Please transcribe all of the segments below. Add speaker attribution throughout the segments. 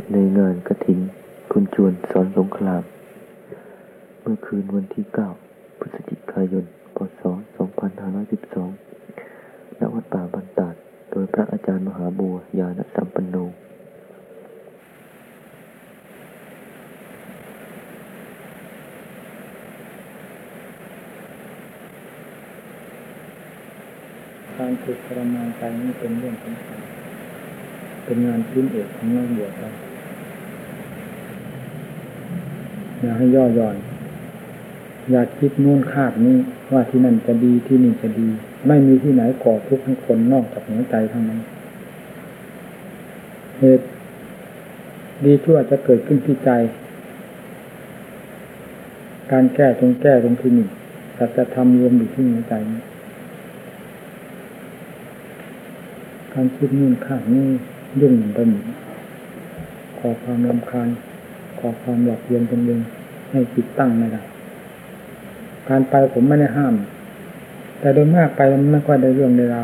Speaker 1: ศในงานกระถินคุณจวนสอนสงคราม เมื่อคืนวันที่ 9 พฤศจิกายน พศ 2512ณวัดป่าบันตาด โดยพระอาจารย์มหาบัวยานสัมปันโน
Speaker 2: การฝึกทรมานใจนี่เป็นเรื่องสำคัญ เป็นงานพื้นเอกของนักบวชเราอย่าให้ย่อหย่อน อย่าคิดนู่นคาดนี้ว่าที่นั่นจะดีที่นี่จะดี ไม่มีที่ไหนก่อทุกข์ให้คนนอกจากหัวใจเท่านั้นเหตุดีชั่วจะเกิดขึ้นที่ใจ การแก้ตรงแก้ตรงที่นี่แต่จะทำรวมอยู่ที่หัวใจ การคิดนู่นข้างนี่ ยุ่งไปหมดขอความรำคาญขอความหลับเย็นเป็นเองให้จิตตั้งไม่ได้การไปผมไม่ได้ห้าม แต่โดยมากไปมันไม่ค่อยได้เรื่องในเรา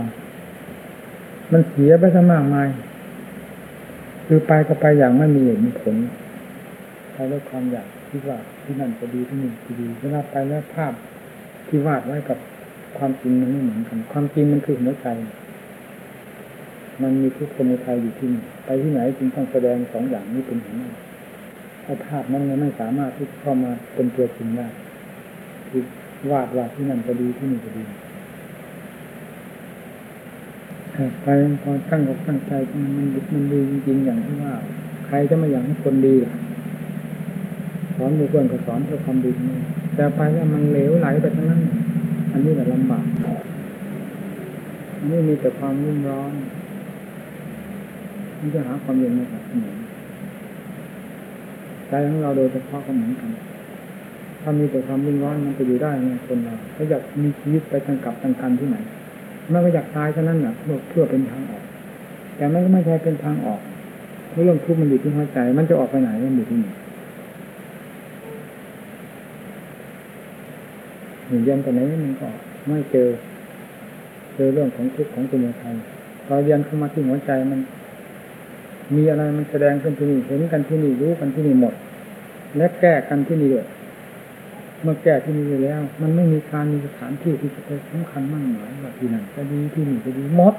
Speaker 2: มันเสียไปซะมากมายคือไปก็ไปอย่างไม่มีเหตุมีผลไปด้วยความอยากคิดว่าที่นั่นจะดีที่นี่จะดีเวลาไปแล้วภาพที่วาดไว้กับความจริงมันไม่เหมือนกัน ความจริงมันคือหัวใจ มันมีทุกคนในไทยอยู่ที่นี่ไปที่ไหนจึงต้องแสดงสองอย่างนี้เป็นหัวหน้าถ้าภาพนั้นไม่สามารถที่เข้ามาเป็นตัวจริงได้คือวาดว่าที่นั่นจะดีที่นี่จะดีไปพอตั้งอกตั้งใจมันมันมันดีจริงอย่างที่ว่า ใครจะม่อยากให้คนดีล่ะสอนเพื่อนก็สอนเพื่อความดีนี่แต่ไปแล้วมันเหลวไหลไปทั้งนั้น อันนี้แหละลำบากอันนี้มีแต่ความรุ่มร้อน มันจะหาความเย็นม่ได้เหมือนใจของเราโดยเฉพาะก็เหมือนกัน ถ้ามีแต่ความรุ่มร้อนมันจะอยู่ได้ไงคนเราถ้าอยากมีชีวิตไปทางกลับทางกันที่ไหนมันก็อยากตายเท่านั้นน่ะเพื่อเพื่อเป็นทางออก แต่มันก็ไม่ใช่เป็นทางออกเพราะเรื่องทุกข์มันอยู่ที่หัวใจ มันจะออกไปไหนมันอยู่ที่นี่หนึ่งเย็นแต่ไหนมันก็ไม่เจอ เจอเรื่องของทุกข์ของสมุทัยพอเย็นเข้ามาที่หัวใจมัน มีอะไรมันแสดงขึ้นที่นี่เห็นกันที่นี่รู้กันที่นี่หมด และแก้กันที่นี่ด้วยเมื่อแก้ที่นี่แล้ว มันไม่มีการมีสถานที่ที่จะไปสำคัญมั่นหมายว่าที่นั่นจะดีที่นี่จะดีหมด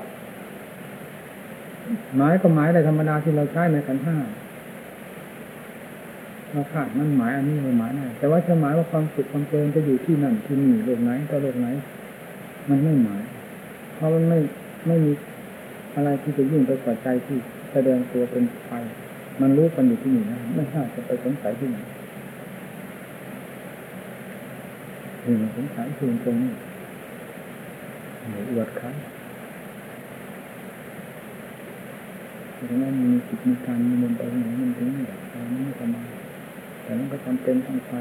Speaker 2: หมายก็หมายอะไรธรรมดาที่เราใช้ในขันห้าเราขาดมั่นหมายอันนี้เราหมายได้แต่ว่าจะหมายว่าความสุขความเพลินจะอยู่ที่นั่นที่นี่โลกไหนต่อโลกไหน มันไม่หมาย เพราะมันไม่ไม่มีอะไรที่จะยิ่งไปกว่าใจที่ แสดงตัวเป็นไฟมันรู้กันอยู่ที่นี่นะไม่ใช่จะไปสงสัยที่ไหนนี่สงสัยคือตรงนี้หนอวดครับดังนั้นมีจิตมีการมีมนต์ไปไหนมันถึงแบบมันไม่สบายแต่มันก็จำเป็นต้องไป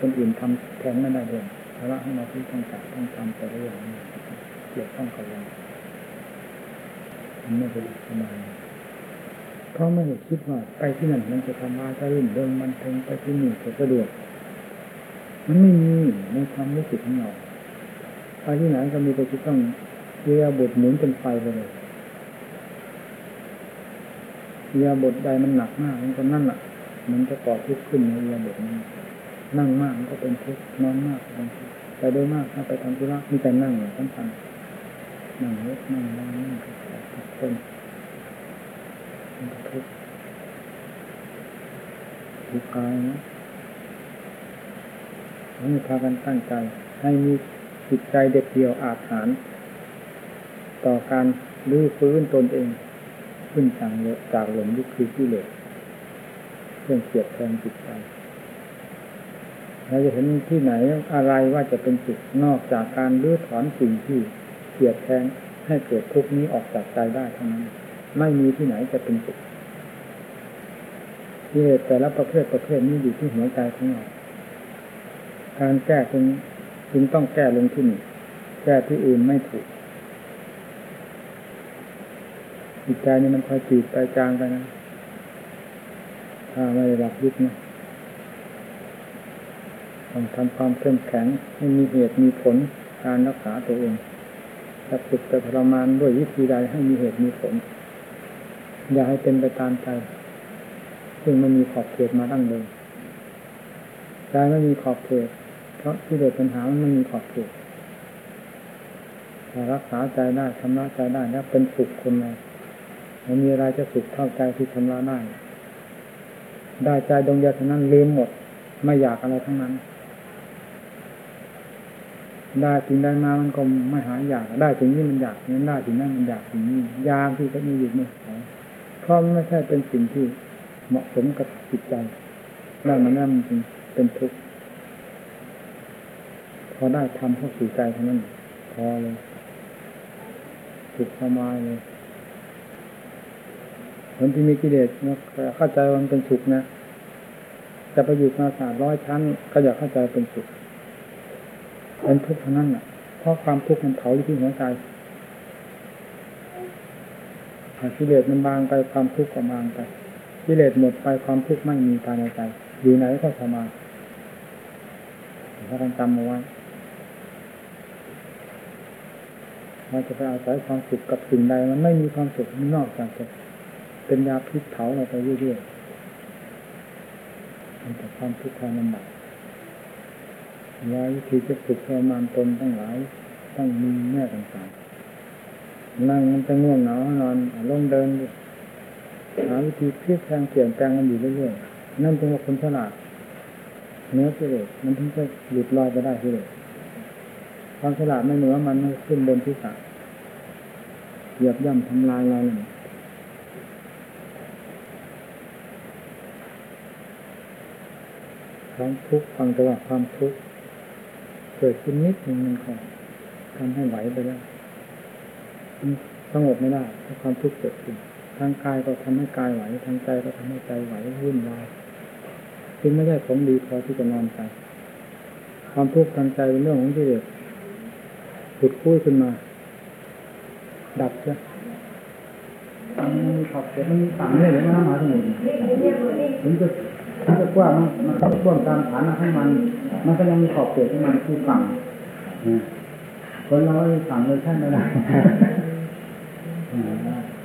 Speaker 2: คนอื่นทำแทนไม่ได้เลยภาระให้เราที่ต้องจัดต้องทำแต่ละอย่างเกี่ยวข้องกับเรา มันไม่สะดวกสบายเพราะไม่ได้คิดว่าไปที่นั่นมันจะทำมาจะรื่นเริงมันเทิงไปที่นี่จะสะดวก มันไม่มีในความรู้สึกของเราไปที่ไหนก็มีแต่จะต้องเรียบทหมุนเป็นไฟไปเลยเรียบทใดมันหนักมากมันก็นั่นแหละมันจะก่อทุกข์ขึ้นในเรียบทนั้นั่งมากมันก็เป็นทุกข์นอนมากเป็นทุกข์แต่โดยมากถ้าไปทำธุระมีแต่นั่งสำคัญ นั่งรถนั่งนอนนั่งทุกคนมันก็ทุกข์ทุกกายนะให้พากันตั้งใจ ให้มีจิตใจเด็ดเดี่ยวอาถรรพ์ต่อการรื้อฟื้นตนเอง ขึ้นจากจากหลมยุคคือที่เหลือเรื่องเกียดแทงจิตใจเราจะเห็นที่ไหนอะไรว่าจะเป็นสุขนอกจากการรื้อถอนสิ่งที่ เกลียดแทงให้เกิดทุกนี้ออกจากใจได้เท่านั้น ไม่มีที่ไหนจะเป็นสุขที่แต่ละประเภทประเภทนี้อยู่ที่หัวใจของเราการแก้จึงจึงต้องแก้ลงที่นี่แก้ที่อื่นไม่ถูกจิตใจนี่มันคอยจีบไปจางไปนะถ้าไม่ได้รับยึดนะต้องทำความเข้มแข็งให้มีเหตุมีผลการรักษาตัวเอง จะฝึกจะทรมานด้วยวิธีใดให้มีเหตุมีผล อย่าให้เป็นไปตามใจ ซึ่งมันมีขอบเขตมาตั้งเดิมใจไม่มีขอบเขต เพราะที่เด็ดปัญหามันไม่มีขอบเขตถ้ารักษาใจได้ชำระใจได้แล้วเป็นสุขคนเลยไม่มีอะไรจะสุขเท่าใจที่ชำระได้ได้ใจดวงเดียวเท่านั้นลืมหมด ไม่อยากอะไรทั้งนั้น ได้สิ่งใดมามันก็ไม่หายอยากได้สิ่งนี้มันอยากนั้นได้สิ่งนั้นมันอยากสิ่งนี้ยามที่จะมีอยู่ไม่หายเพราะมันไม่ใช่เป็นสิ่งที่เหมาะสมกับจิตใจได้มันนั่นจริงเป็นทุกข์พอได้ทำเข้าสู่ใจเท่านั้นพอเลยสุขสบายเลยคนที่มีกิเลสนะเข้าใจว่ามันเป็นสุขนะ จะไปอยู่มาศาสตร์ร้อยชั้น ก็อยากเข้าใจเป็นสุข เป็นทุกข์เท่านั้นแหละเพราะความทุกข์มันเผาอยู่ที่หัวใจกิเลสมันบางไปความทุกข์ก็บางไปกิเลสหมดไปความทุกข์ไม่มีภายในใจ อยู่ไหนก็สมาถ้าต้องจำเอาไว้เราจะไปอาศัยความสุขกับสิ่งใด มันไม่มีความสุขนอกจากจะเป็นยาพิษเผาเราไปเรื่อยๆมันแต่ความทุกข์ความลำบาก ว่าวิธีจะฝึกทรมานตนตั้งหลายต้องมีแง่ต่างๆนั่งมันจะง่วงเหงานอนลงเดินหาวิธีพลิกแปลงเปลี่ยนแปลงมันอยู่เรื่อยๆนั่นเป็นว่าคนฉลาดเนื้อกิเลสมันถึงจะหลุดลอยไปได้กิเลสความฉลาดไม่เหนือมันขึ้นบนที่สะเหยียบย่ำทำลายเราเลยความทุกข์ฟังแต่ว่าความทุกข์ เกิดขึ้นนิดหนึ่งมันก็ทำให้ไหวไปแล้วสงบไม่ได้ถ้าความทุกข์เกิดขึ้นทางกายก็ทำให้กายไหวทางใจก็ทำให้ใจไหววุ่นวายจึงไม่ใช่ของดีพอที่จะนอนใจความทุกข์ทางใจเป็นเรื่องของที่เด็กขุดคุ้ยขึ้นมา ดับใช่มันขอบเขตมันต่างเลยหรือมันมาทั้งมันจะมันจะกว้างมันก็กว้างตามฐานะของมัน มันก็ยังมีขอบเขตของมันคือฝั่งคนเราสั่งเลยแค่ไม่ได้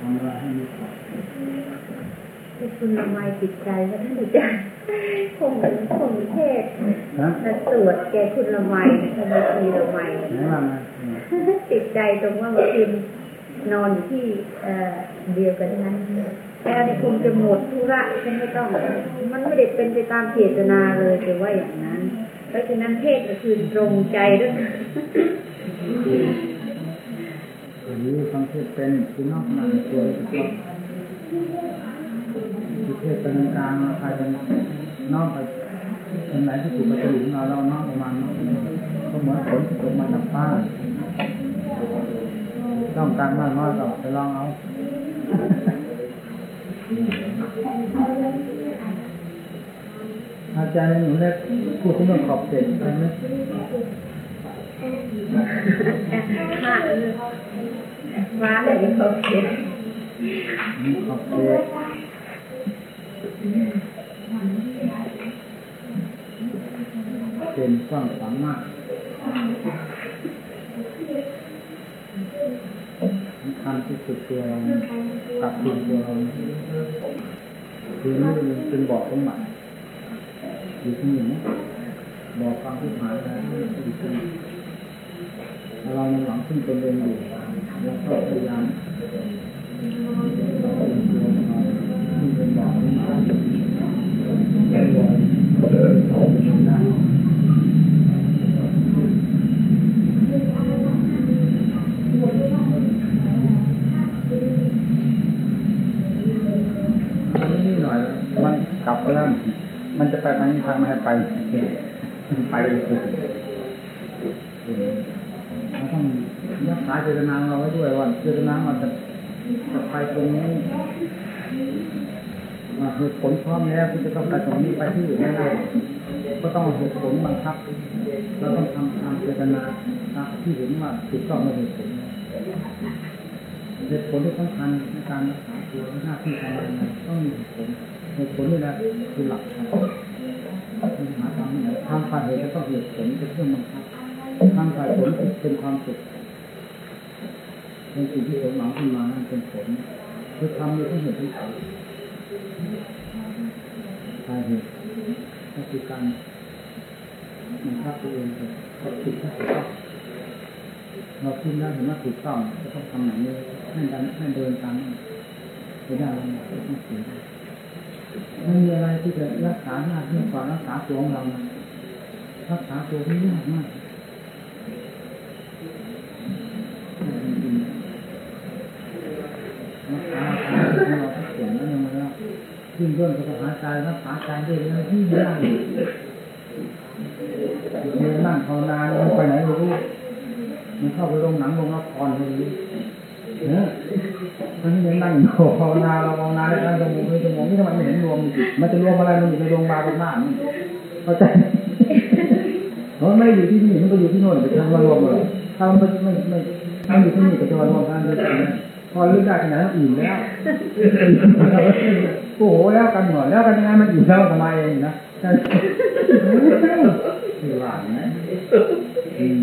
Speaker 2: ทำอะไรให้มีขอบ
Speaker 3: คุณละไมจิตใจว่าท่านอาจารย์คงคงเทศและตรวจแกคุณละไมทำไมทีละไมติดใจตรงว่าเมื่อคืนนอนอยู่ที่เดียวกันนั้นแค่คงจะหมดธุระฉันไม่ต้อง มันไม่ได้เป็นไปตามเจตนาเลยแต่ว่าอย่างนั้น เพราะฉะนั้นเทศก็คือตรงใจด้วย
Speaker 2: อันนี้ฟังเทศเป็นคือนอกนั้นตัวเฉพาะคือเทศเป็นกลางใครเป็นนอกไปเป็นไหนที่ถูกประจุของเราเรานอกประมาณนก็เหมือนฝนที่ตกมาจากฟ้าต้องการมากน้อยก็ไปลองเอา อาจารย์หนูเล็กพูดถึงเรื่องขอบเขตใช่ไหม
Speaker 3: ค่ะมาเลยขอบเขต
Speaker 2: ขอบเขตเป็นกว้างขวางมากสำคัญที่สุดตัวเราตัดสินตัวเราคือนี่เป็นบอกสมบัติ อยู่ที่นี่บอกความที่หายแล้วอยู่ที่เรายังหวังขึ้นเป็นเรื่องอยู่แล้วก็พยายามเราเป็นตัวเราที่เป็นบอกสมบัติเป็นบอก มันจะไปทางนี้ทางไม่ให้ไปไปเลยเราต้องยักษาเจตนาเราไว้ด้วยว่าเจตนามันจะจะไปตรงนี้มาเหตุผลพร้อมแล้วที่จะต้องไปตรงนี้ไปที่อื่นไม่ได้ก็ต้องเหตุผลบังคับเราต้องทำตามเจตนาที่เห็นว่าถูกต้องในเหตุผลเหตุผลที่สำคัญในการรักษาตัวหน้าที่การงานต้องมีเหตุผล ตุผลนี่แหละคือหลักธรรมหาทางไหนทางฝ่ายเหตุก็ต้องเหตุผลเป็นเครื่องบังคับทางฝ่ายผลเป็นความสุขเป็นสิ่งที่สมหวังขึ้นมานั่นเป็นผลคือทำในที่เหตุที่ผลสาเหตุก็คือการมันทับตัวเองกับผิดที่ถูกต้องเราคิดแล้เห็นว่าถูกต้องจะต้องทำอย่างนี้ให้ดินให้เดินตามไม่ได้เราต้องเสีย ไม่มีอะไรที่จะรักษายากยิ่งกว่ารักษาตัวของเรานะรักษาตัวที่ยากมากรักษาตัวของเราที่เสียงนั้นยังไงล่ะยิ่งเรื่องจะหาใจรักษาใจได้แล้วที่ยากเดินนั่งภาวนานไปไหนไม่รู้มันเข้าไปโรงหนังโรงละครอะไรนี้ เนี่ยมันยังนั่งอยู่ภาวนาเราภาวนาแล้วนั่งจมูกเลยจมูกนี่ทำไมไม่เห็นรวม มันจะรวมอะไรมันอยู่ในโรงพยาบาลบ้านนี่เข้าใจมันไม่อยู่ที่นี่มันก็อยู่ที่โน่นไปทำมารวมเลยถ้ามันไม่ไม่ไม่ถ้าอยู่ที่นี่ก็จะมารวมกันเลยพอลึกได้ขนาดนั้นอิ่มแล้วโอ้โหแล้วกันหมดแล้วกันยังไงมันอิ่มแล้วทำไมเองนะคือหวานนะอืม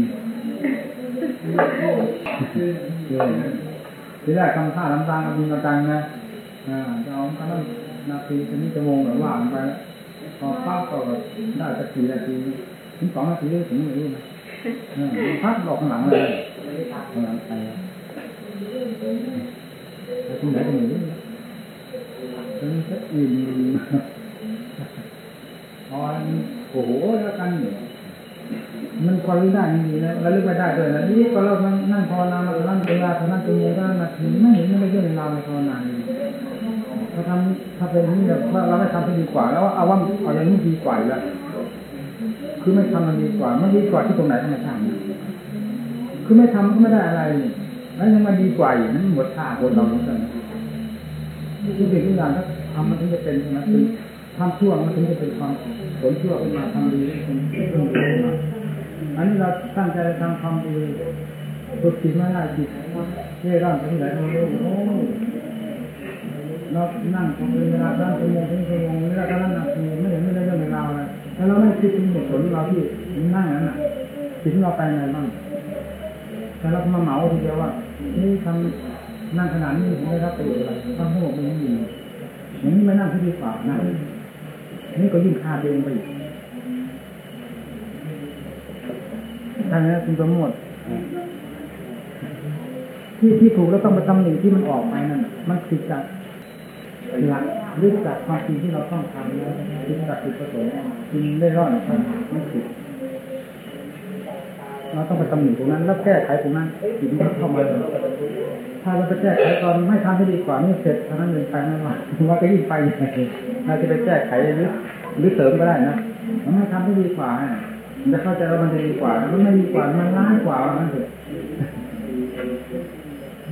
Speaker 2: ทีแรกทำท่าลำตางมีมาตังนะอ่าจะเอาคำนั้นนาทีจะนี่จะโมงหรือว่างไปพอพักก็ได้สักกี่นาทีถึงสองนาทีถึงไม่รู้นะพักดอกข้างหลังเลยข้างหลังไปไปที่ไหนก็ไม่รู้ตอนนี้ก็อิ่มพอโอ้โหแล้วกันเนี่ย มันพอรู้ได้จริงๆนะแล้วลึกไม่ได้ด้วยนะนี่ก็เรานั่งภาวนามานั่งเวลานั่งจมูกนั่งนาทีไม่เห็นไม่ได้เรื่องราวในภาวนาเลยถ้าทำถ้าเป็นนี่แบบเราไม่ทำให้ดีกว่า แล้วเอาว่าเอาอย่างนี้ดีกว่าแล้วคือไม่ทำมันดีกว่าไม่ดีกว่าที่ตรงไหนทำไมทำคือไม่ทำก็ไม่ได้อะไรแล้วยังมาดีกว่าอีกนั้นหมดค่าคนเราเหมือนกันทุกสิ่งทุกอย่างถ้าทำมันถึงจะเป็นใช่ไหม คือทำชั่วมันถึงจะเป็นความผลชั่วขึ้นมาทำดีเป็นเรื่องดีขึ้นมาอันนี้เราตั้งใจทำความดีฝึกจิตไม่ได้จิตเร่ร่อนไปที่ไหนเราโอ้เรานั่งเป็นเวลานั่งชั่วโมงถึงชั่วโมงเวลาก็นั่งนาทีไม่เห็นไม่ได้เรื่องในเราเลยแล้วเราไม่คิดถึงเหตุผลเราที่นั่งนั้นน่ะจิตเราไปไหนบ้างแต่เรามาเหมาทีเดียวว่านี่ทำนั่งขนาดนี้ผมได้รับประโยชน์อะไรทำให้ผมไม่มีอย่างนี้ไม่นั่งที่ดีกว่านะ นี่ก็ยิ่งคาเองไปอีกใช่ไหมคุณประโมทที่ที่ถูกแล้วต้องมาตำหนิที่มันออกไปนั่นมันคือจากหลักหรือจากความจริงที่เราต้องทำแล้วคือจากจุดประสงค์จริงได้รอดครับไม่ผิดเราต้องไปตำหนิตรงนั้น แล้วแก้ไขตรงนั้นจิตมันเข้ามาเลย ถ้าเราไปแก้ไขตอนไม่ทำให้ดีกว่านี่เสร็จเท่านั้นเองไปไม่ว่าว่าจะยิ่งไปใหญ่เราจะไปแก้ไขหรือหรือเสริมก็ได้นะมันไม่ทำให้ดีกว่าจะเข้าใจว่ามันจะดีกว่ามันไม่ดีกว่ามันร้ายกว่ามันเถอะ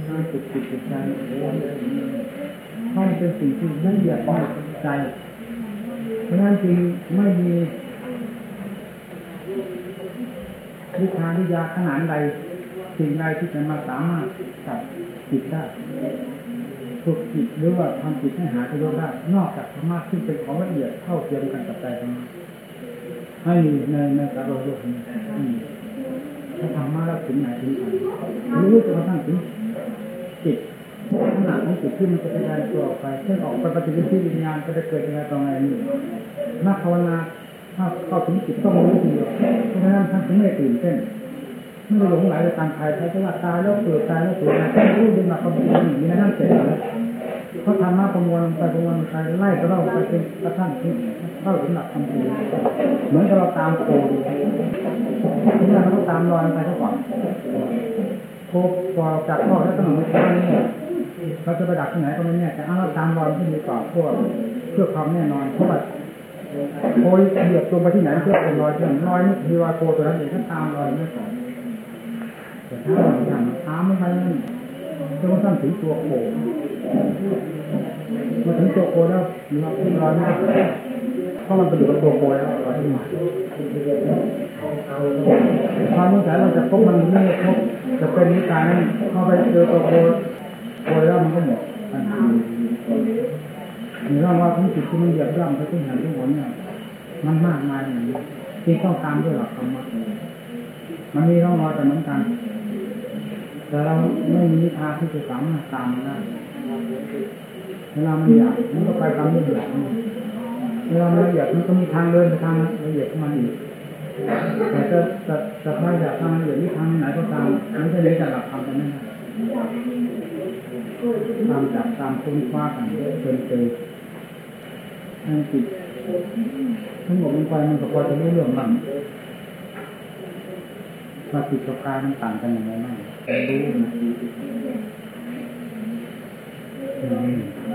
Speaker 2: น่าจิตจิตจิตใจเพราะมันเป็นสิ่งที่ละเอียดมากใจเพราะนั้นจริงไม่มีวิชาวิทยาขนาดใดสิ่งใดที่จะมาสามารถจับ จิตได้ฝึกจิตหรือว่าทำจิตให้หาประโยชน์ได้ นอกจากธรรมะซึ่งเป็นของละเอียดเท่าเทียมกันกับใจธรรมะให้ในในสารโลกนี้ถ้าธรรมะแล้วถึงไหนถึงไหนรู้จนกระทั่งถึงจิตขนาดนี้จิตที่มันจะแสดงตัวออกไปเช่นออกไปปฏิบัติวิญญาณก็จะเกิดอะไรต่อไรนี่นักภาวนาถ้าเข้าถึงจิตต้องรู้ทีเดียวเพราะฉะนั้นท่านถึงไม่ตื่นเต้น ไม่ได้หลงไหลไปตามใครใครจะว่าตายแล้วเกิดตายแล้วเกิดนะต้องรู้ดึงมาประมวลอย่างนี้นะนั่นเสร็จแล้วเขาทำมาประมวลไปประมวลไปไล่ก็เล่าไปเป็นกระทั่งเข้าถึงหลักคำพูดเหมือนกับเราตามโคถึงเราต้องตามรอยไปเขาก่อนโคพอจากพ่อแล้วก็หนุ่มไม่ใช่เนี่ยเขาจะไปดักที่ไหนก็ไม่แน่แต่เอาเราตามรอยที่ดีกว่าเพื่อเพื่อความแน่นอนเพราะว่าโคยเหยียบลงไปที่ไหนเพื่อเป็นรอยเพื่อรอยนี่คือว่าโคตัวนั้นเองถ้าตามรอยไม่ก่อน แต่ถ้าเราทำตามไม่ไปนั่นจนกระทั่งถึงตัวโคมาถึงตัวโคแล้วเราที่รอยไม่เพราะมันเป็นอยู่กับตัวโคแล้วรอยที่มาความสงสัยเราจะพบมันไม่พบจะเป็นนิการนั้นเข้าไปเจอตัวโคโคแล้วมันก็หมดปัญหามีร่องรอยของจิตที่มันเหยียบย่ำไปที่หันที่หัวเนี่ยมันมากมายอย่างนี้ที่ต้องตามด้วยหลักธรรมะมันมีร่องรอยแต่เหมือนกัน แต่เราไม่มีวิชาที่จะสามารถตามได้เวลามันอยากมันก็ไปตามที่อยากเวลาละเอียดมันก็มีทางเดินไปทางละเอียดของมันอีกแต่จะจะจะพาอยากทางละเอียดที่ทางไหนก็ตามม่ใช่เรื่องจากหลักธรรมกันนั่นตามจับตามค้นคว้ากันเกินเกินให้จิตทั้งหมดมันไปมันก็พอจะรู้เรื่องมัน ว่าจิตกับกายมันต่างกันอย่างไรบ้างรู้นะ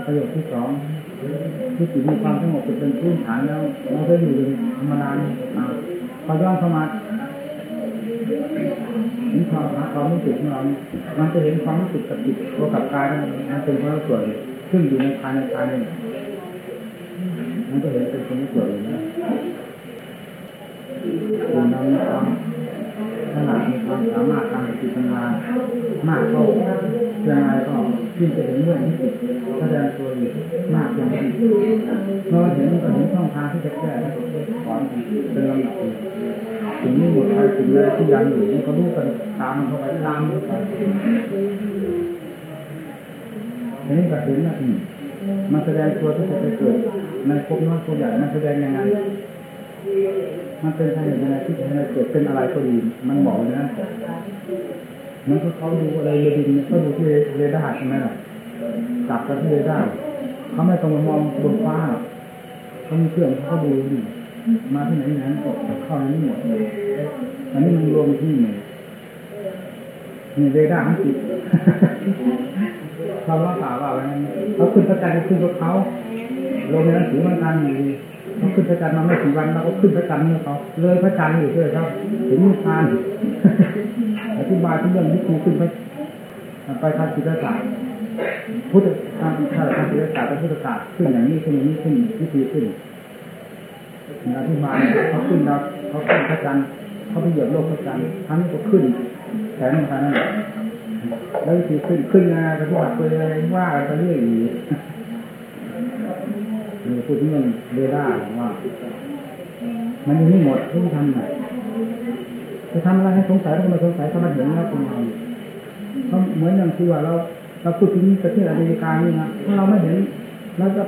Speaker 2: ประโยคที่สองที่จิตมีความสงบเป็นพื้นฐานแล้วเราได้อยู่ธรรมดาพอย้อนเข้ามาเห็นความหาความรู้สึกของเรามันจะเห็นความรู้สึกกับจิตตัวกับกายมันเป็นคนละส่วนซึ่งอยู่ในภายในภายในมันก็เห็นเป็นคนละส่วนอยู่นะเรามีความ ขนาดมีความสามารถทางจิตปัญญามากเข้ายังไงก็ยิ่งจะเห็นเรื่องที่จิตแสดงตัวอยู่มากอย่างนี้เมื่อเห็นก็เห็นช่องทางที่จะแก้สอนเป็นลำดับถึงนี้หมดไปถึงเลยที่ยังอยู่นี่ก็รู้กันตามเข้าไปตามมันไปทีนี้ก็เห็นนะทีมันแสดงตัวที่จะไปเกิดในภพน้อยภพใหญ่มันแสดงยังไง มันเป็นอะไรยังไงที่จะให้เกิดเป็นอะไรก็ดีมันบอกนะมันก็เขาดูอะไรเรดินเขาดูที่เรดาร์ใช่ไหมล่ะจับกันที่เรดาร์เขาไม่ต้องมามองบนฟ้าเขามีเครื่องเขาดูดิมาที่ไหนไหนก็เข้าในนี้หมดอันนี้มันรวมที่ไหนมีเรดาร์ทั้งจิตเขาว่าป่าว่าอะไรเขาขึ้นพระจันทร์ขึ้นรถเขาลงในหนังสือมันกันอยู่ ดีเขาขึ้นพระจันทร์มาไม่กี่วันเราก็ขึ้นพระจันทร์นี่เขาเลยพระจันทร์อยู่ด้วยครับถึงนิพพานอธิบายทุกเรื่องที่ครูขึ้นไปไปทางจิตศาสตร์พุทธทางทางจิตศาสตร์และพุทธศาสตร์ขึ้นอย่างนี้ขึ้นอย่างนี้ขึ้นวิธีขึ้นอธิบายเขาขึ้นเราเขาขึ้นพระจันทร์เขาไปเหยียบโลกพระจันทร์ทั้งนี้ก็ขึ้นแสงมันนั้นแล้ววิธีขึ้นขึ้นยังไงก็ว่าไปเลยว่าไปเรื่อยอยู่ีพูดเรื่องเรดาว่า มันยังไม่หมดต้องทำไงจะทำอะไรให้สงสัยต้องมาสงสัยถ้ามันเห็นแล้วเป็นไงก็เหมือนอย่างที่ว่าเราเราพูดถึงประเทศอเมริกานี่นะถ้าเราไม่เห็นเราจะ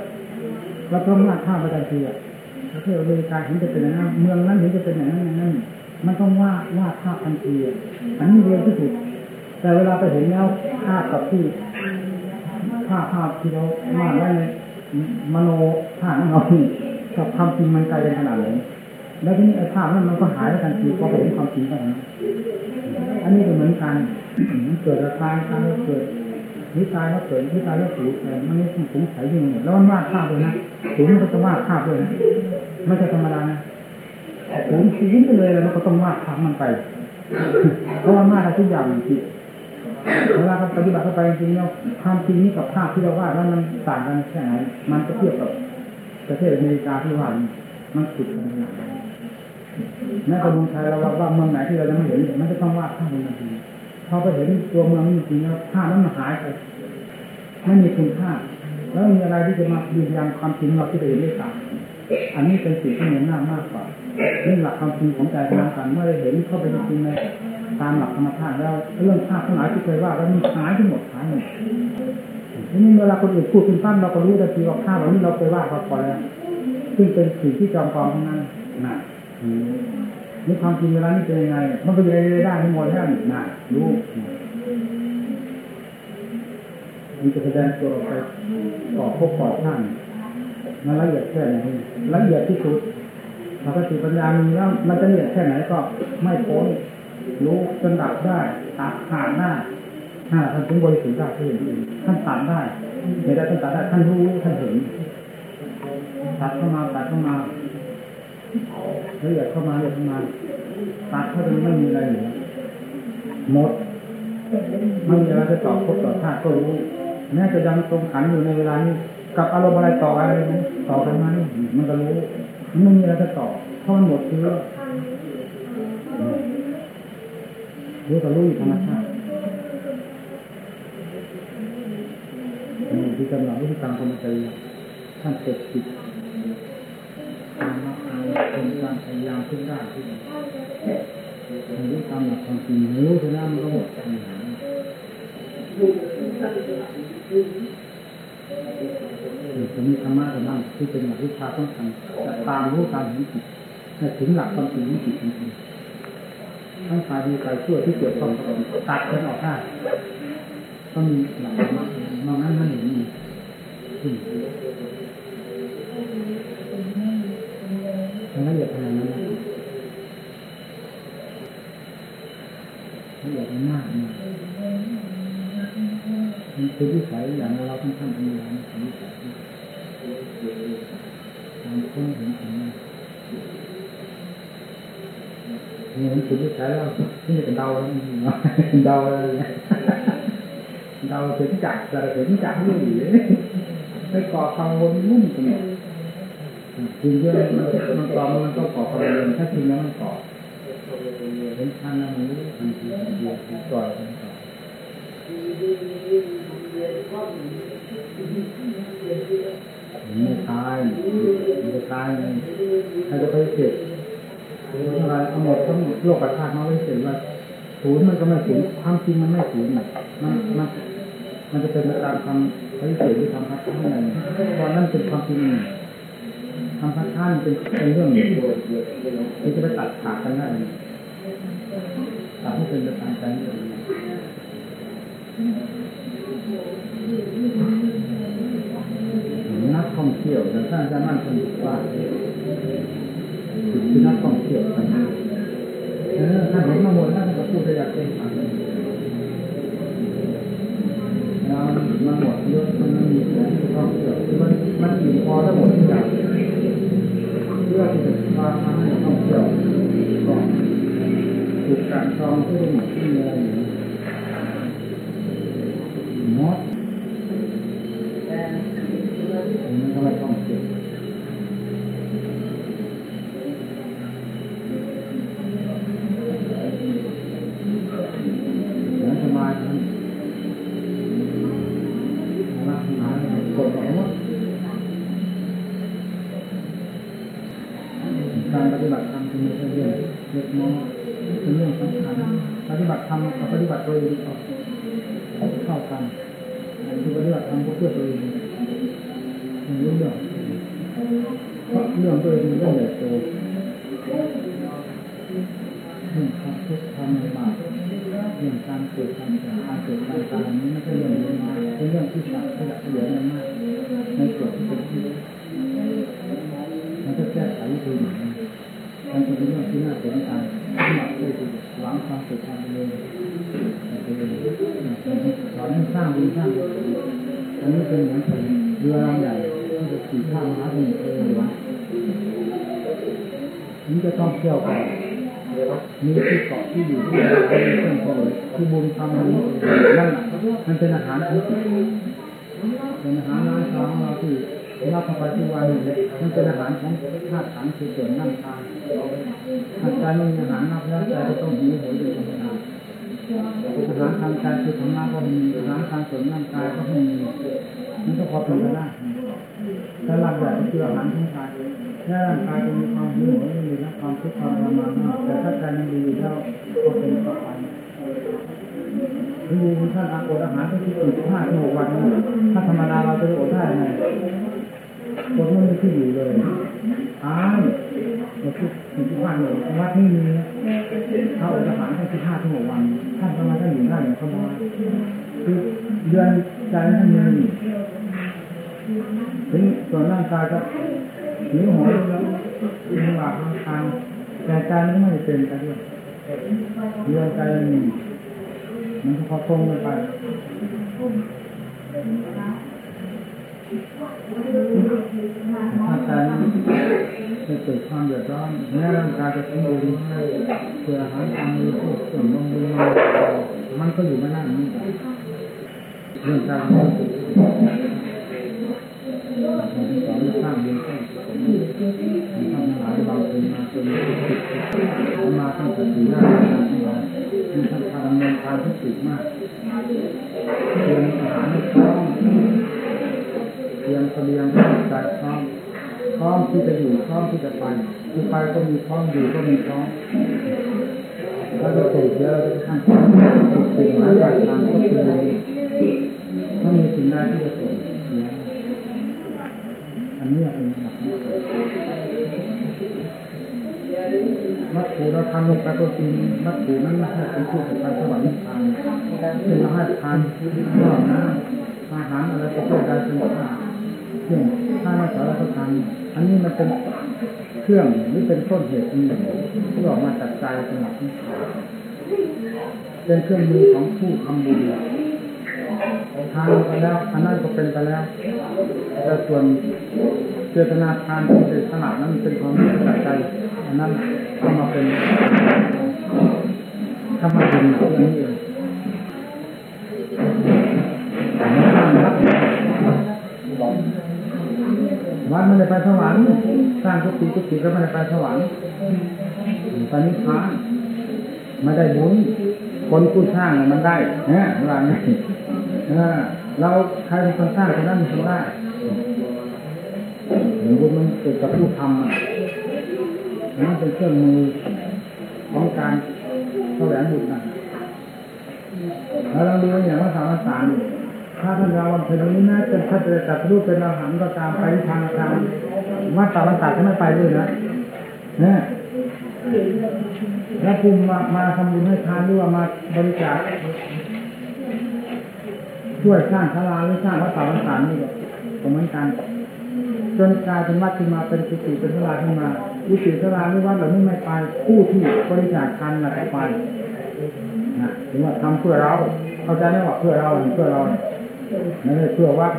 Speaker 2: เราต้องวาดภาพไปทันทีอะประเทศอเมริกาเห็นจะเป็นอย่างนั้นเมืองนั้นเห็นจะเป็นอย่างนั้นอย่างนั้นมันต้องวาดวาดภาพทันทีอันนี้เร็วที่สุด แต่เวลาไปเห็นแล้วภาพกับที่ภาพภาพที่เราวาดไว้ใน มโนภาพของเรานี่กับความจริงมันไกลกันขนาดไหนแล้วทีนี้ไอ้ภาพนั้นมันก็หายไปทันทีพอเห็นความจริงก็นั้นอันนี้ก็เหมือนกันมันเกิดอาการการเกิดนิสัยแล้วเกิดนิสัยแล้วสูงแต่มันไม่สงสัยยิ่งหมดแล้วมันวาดภาพเลยนะสูงมันก็จะวาดภาพเลยนะไม่ใช่ธรรมดานะสูงชีวิตไปเลยแล้วมันก็ต้องวาดภาพมันไปเพราะว่ามาทุกอย่างจิต เวลาปฏิบัติเข้าไปจริงๆแล้วความจริงนี้กับภาพที่เราวาดแล้วมันต่างกันแค่ไหนมันจะเทียบกับประเทศอเมริกาที่วาดมันสุดขนาดไหนแม้กระเมืองไทยเราว่าเมืองไหนที่เรายังไม่เห็นมันจะต้องวาดภาพมันจริงพอไปเห็นตัวเมืองจริงๆแล้วภาพนั้นมันหายไปไม่มีคุณค่าแล้วมีอะไรที่จะมายืนยันความจริงเราที่เราเห็นได้ต่างอันนี้เป็นสิ่งที่เหนือหน้ามากกว่านี่หลักความจริงของใจทางกันเมื่อได้เห็นเข้าไปจริงใน ตามหลักธรรมชาติแล้วเรื่องภาพทั้งหลายที่เคยว่าแล้วมันหายทั้งหมดหายหมดทีนี้เวลาคนอื่นพูดคุณตั้นเราก็รู้ทันทีว่าภาพเหล่านี้เราเคยว่าเขาพอแล้วซึ่งเป็นสิ่งที่จอมปลอมทั้งนั้นนะนี่ความจริงเวลานี้เป็นยังไง มันเป็นยังไงได้ทั้งหมดแล้วน่ะรู้มันจะแสดงตัวออกไปต่อพบต่อท่านมันละเอียดแค่ไหนละเอียดที่สุดถ้าสติปัญญามีแล้วมันจะละเอียดแค่ไหนก็ไม่พ้น รู้จนดับได้ตัดขาดได้ถ้าท่านถึงบริสุทธิ์ได้ท่านท่านตัดได้ไม่ได้ท่านตัดได้ท่านรู้ท่านเห็นตัดเข้ามาตัดเข้ามาละเอียดเข้ามาละเอียดเข้ามาตัดเข้าจนไม่มีอะไรเหลือหมดไม่มีอะไรจะตอบพบต่อธาตุก็รู้แม้จะยังตรงขันอยู่ในเวลานี้กับอารมณ์อะไรต่ออะไรต่อกันมานี่มันก็รู้มันไม่มีอะไรจะต่อเพราะมันหมดเชื้อ รู้ก็รู้อยู่ธรรมชาตินี่ที่กำลังวิธีการคนใจท่านเกิดจิตตามมาตามเป็นการพยายามขึ้นได้ที่รู้ตามหลักความจริงรู้เท่านั้นมันก็หมดปัญหาจะมีธรรมะแต่บ้างที่เป็นหลักวิชาต้องการตามรู้ตามเห็นจิตถึงหลักความจริงของจิตจริงๆ ทั้งฝ่ายดีฝ่ายชั่วที่เกี่ยวข้องตัดกันออกได้ต้องมีหลักมะมองนั้นนั่นเห็นมีขึ้นละเอียดขนาดนั้นละเอียดมากมากมันคือวิสัยอย่างเราต้องทำเป็นอย่างนี้วิสัยการค้นเห็น นี่มันคือวิสัยแล้วที่จะเดาแล้วเดาเลยเดาถึงจักแต่ถึงจักไม่หนีไม่ก่อความวนวุ่นกันจริงด้วยมันมันก่อมันต้องก่อความวนถ้าจริงแล้วมันก่อเห็นทางนั้นรู้ทันทีทันทีก่อทันทีไม่ตายไม่ตายเลยใครจะไปเสร็จ อะไรเอาหมดทั้งโลกธาตุมาไม่เสร็จว่าศูนย์มันก็ไม่ศูนความจริงมันไม่ศูนมันมันมันจะเป็นตามคำปฏิเสธที่ทำพัฒน์ข้างในตอนนั้นเป็นความจริงทำพัฒน์เป็นเป็นเรื่องที่จะไปตัดขาดกันได้ตัดให้เป็นไปตามใจนักท่องเที่ยวแต่ถ้าจะมั่นคงว่า คือนักท่องเที่ยวกันเออถ้าเห็นมาหมดแล้วก็พูดได้อย่างเต็มปากเรามาหมดเยอะมันมีที่ท่องเที่ยวมันมันอิ่มพอทั้งหมดทุกอย่างเพื่อที่จะมาทำให้ท่องเที่ยวก็ถูกการจองที่หมดที่มีอะไรอยู่หมดมันก็ไม่ต้องเก็บแล้วสบายมันรักษากดเอาหมดการปฏิบัติธรรมเป็นเรื่องเล็กน้อยเป็นเรื่องสำคัญปฏิบัติธรรมกับปฏิบัติตัวเองเข้ากันคือปฏิบัติธรรมเพื่อตัวเองมันรู้เรื่องเพราะเรื่องตัวเองมันเรื่องใหญ่โตเรื่องความทุกข์ความลำบากเรื่องการเกิดการแก่การเกิดการตายนี้ไม่ใช่เรื่องเล็กน้อยเป็นเรื่องที่หนักที่ละเอียดมากในส่วนที่เป็นที่มันจะแก้ไขวิธีไหนมันจะเป็นเรื่องที่น่าสนใจที่หนักที่สุดหวังความสุขความเจริญสอนให้สร้างบุญสร้างกุศล อันนี้เป็นเหมือนเรือลำใหญ่ที่จะขี่ข้ามมหาสมุทรเลยหลวงนี่จะต้องเที่ยวไปมีที่เกาะที่อยู่ที่อะไรที่เครื่องพอบุญทำนี้นั่นมันเป็นอาหารของจิตเป็นอาหารร้านค้าของเราที่รับเข้าไปทุกวันมันเป็นอาหารของธาตุขันคือส่วนนั่งทานหากใจมีอาหารนับแล้วใจจะต้องหิวโหยโดยธรรมดา อาหารทางใจคือธรรมะก็มีอาหารทางส่วนร่างกายก็ไม่มีมันก็พอเป็นไปได้แต่หลักใหญ่ก็คืออาหารทางกายแค่ร่างกายจะมีความหิวโหยมีความทุกข์ความทรมานมากแต่ถ้าใจมันดีแล้วก็เป็นต่อไปที่คุณท่านอาอดอาหารที่ที่สิบห้าถึงหกวันถ้าธรรมดาเราจะอดได้ไงอดไม่มีที่อยู่เลยอ้าว อดที่สิบห้าหนึ่งวัดไม่มีเขาอดอาหารแค่สิบห้าถึงหกวัน ท่านทำไมท่านอยู่ได้อย่างสบายคือเดือนใจท่านมีถึงส่วนร่างกายก็หิวโหยแล้วลำบากทางแต่ใจมันไม่เป็นไปด้วยเดือนใจมีมันพอตรงกันไป ถ้าใจจะเกิดความเดือดร้อนแม้ร่างกายจะสมบูรณ์ให้เกิดอาหาทางมือพวกส่วนลงมือมันก็อยู่ไม่ได้นี่เรื่องการมันสอนสร้างเรื่องแค่ผมทำหลายเราเป็นมาจนติดมาตั้งแต่สี่ห้าปีมามีทั้งการดำเนินการที่ติดมากเรียมอาหารให้พอมเตรียมเสบียงให้ใจพร้อมพ ร้อมที่จะอยู่พร้อมที่จะไปคือไปก็มีพร้อมอยู่ก็มีพร้อมถ้าเราติดเยอะท่านสิ่งหมายปลายทางก็คือถ้ามีสิ่งใดที่จะส่งเสียอันนี้เป็นหลักวัตถุเราทำลงไปก็จริงวัตถุนั้นไม่ใช่เป็นผู้ประทานสวรรค์นิพพานเป็นเราให้ทานก็นะอาหารอะไรประเภทใดเป็นข้า เช่นถ้าไม่สารพัดทานอันนี้มันเป็นเครื่องหรือเป็นต้นเหตุหนึ่งที่ออกมาจากใจสำหรับนิพพานเป็นเครื่องมือของผู้ทำบุญทานไปแล้วอันนั้นก็เป็นไปแล้ว แต่ส่วนเจตนาทานที่เป็นขนาดนั้นเป็นความรู้จากใจอันนั้นก็มาเป็นธรรมบุญตัวนี้เอง วัดไม่ได้ไปสวรรค์สร้างกุฏิกุฏิก็ไม่ได้ไปสวรรค์ตอนนี้พานไม่ได้บุญคนผู้สร้างมันได้เนี่ยเวลานี้เราใครเป็นคนสร้างคนนั้นมันทำได้หมือนบุญมันเกิดกับผู้ทำนั่นเป็นเครื่องมือของการแสวงบุญนะแล้วเราดูอย่างว่าสามสาร ถ้าท่านเราวันเพ็ญนี้น่าจะถ้านจะจัดรูปเป็นอาหารก็ตามไปทางทางวัดตาบันตาจะไม่ไปด้วยนะเนี่ยแล้วภูมิมามาทำบุญให้ทานหรือว่ามาบริจาคช่วยสร้างศาลาหรือสร้างวัดป่าวัดสานี่ก็เหมือนกันจนกลายเป็นวัดขึ้นมาเป็นกุฏิเป็นศาลาขึ้นมากุฏิศาลาหรือวัดเหล่านี้ไม่ไปผู้ที่บริจาคทานหลักไปนะถึงว่าทำเพื่อเราเข้าใจไหมว่าเพื่อเราเพื่อเรา ไม่ได้เพื่อวัด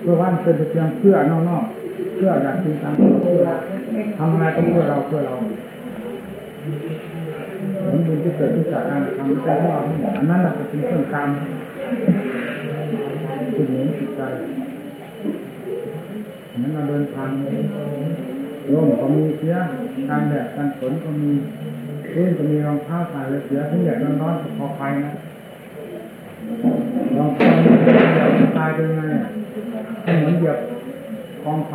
Speaker 2: เพื่อวัดเป็นเพียงเพื่อนอกๆเพื่ออยากกินตามเพื่อทำอะไรก็เพื่อเราเพื่อเราผลบุญที่เกิดขึ้นจากการทำแต่ว่าอันนั้นแหละเป็นเครื่องกรรมคุณเห็นจิตใจนั้นเราเดินทางร่มก็มีเสียการแดดการฝนก็มีพื้นก็มีรองเท้าใส่เลยเสียทั้งแดดร้อนๆพอไฟนะ รองเท้าตายเป็นไงเหมือนเหยียบกองไฟ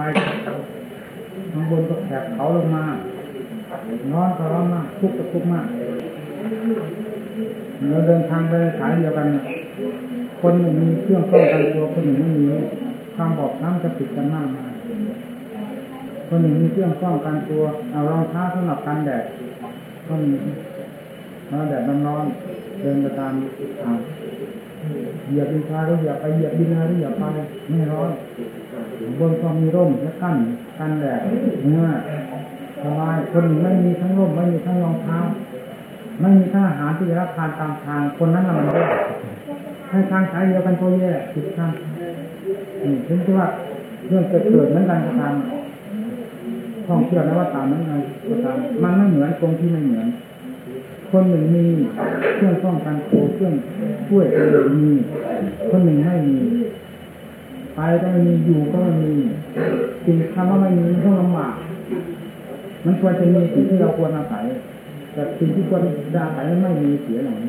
Speaker 2: ข้างบนก็แผกเขาลงมาร้อนก็ร้อนมากทุกข์ก็ทุกข์มากเราเดินทางไปสายเดียวกัน คนหนึ่งมีเครื่องป้องกันตัวคนหนึ่งไม่มีความบอบช้ำจะติดกันมากมายคนหนึ่งมีเครื่องป้องกันตัว เอารองเท้าสำหรับกันแดดคนหนึ่งร้อนแดดร้อนเดินไปตามทาง เหยียบดินทาก็เหยียบไปเหยียบดินนาก็เหยียบไปไม่ร้อนบนก็มีร่มและกั้นกันแดดเนื้อสบายคนไม่มีทั้งร่มไม่มีทั้งรองเท้าไม่มีทั้งอาหารที่จะรับทานตามทางคนนั้นมันแย่ให้ทางสายเดียวกันก็แย่ผิดทางถึงที่ว่าเรื่องเกิดเกิดเหมือนกันก็ตามท่องเที่ยวนะว่าตามนั้นไงก็ตามมันไม่เหมือนตรงที่ไม่เหมือน คนหนึ่งมีเครื่องป้องกันตัวเครื่องช่วยตัวมีคนหนึ่งไม่มีไปก็ไม่มีอยู่ก็ไม่มีสิ่งคำว่าไม่มีต้องลำบากมันควรจะมีสิ่งที่เราควรอาศัยแต่สิ่งที่ควรจะอาศัยไม่มีเสียหน่อย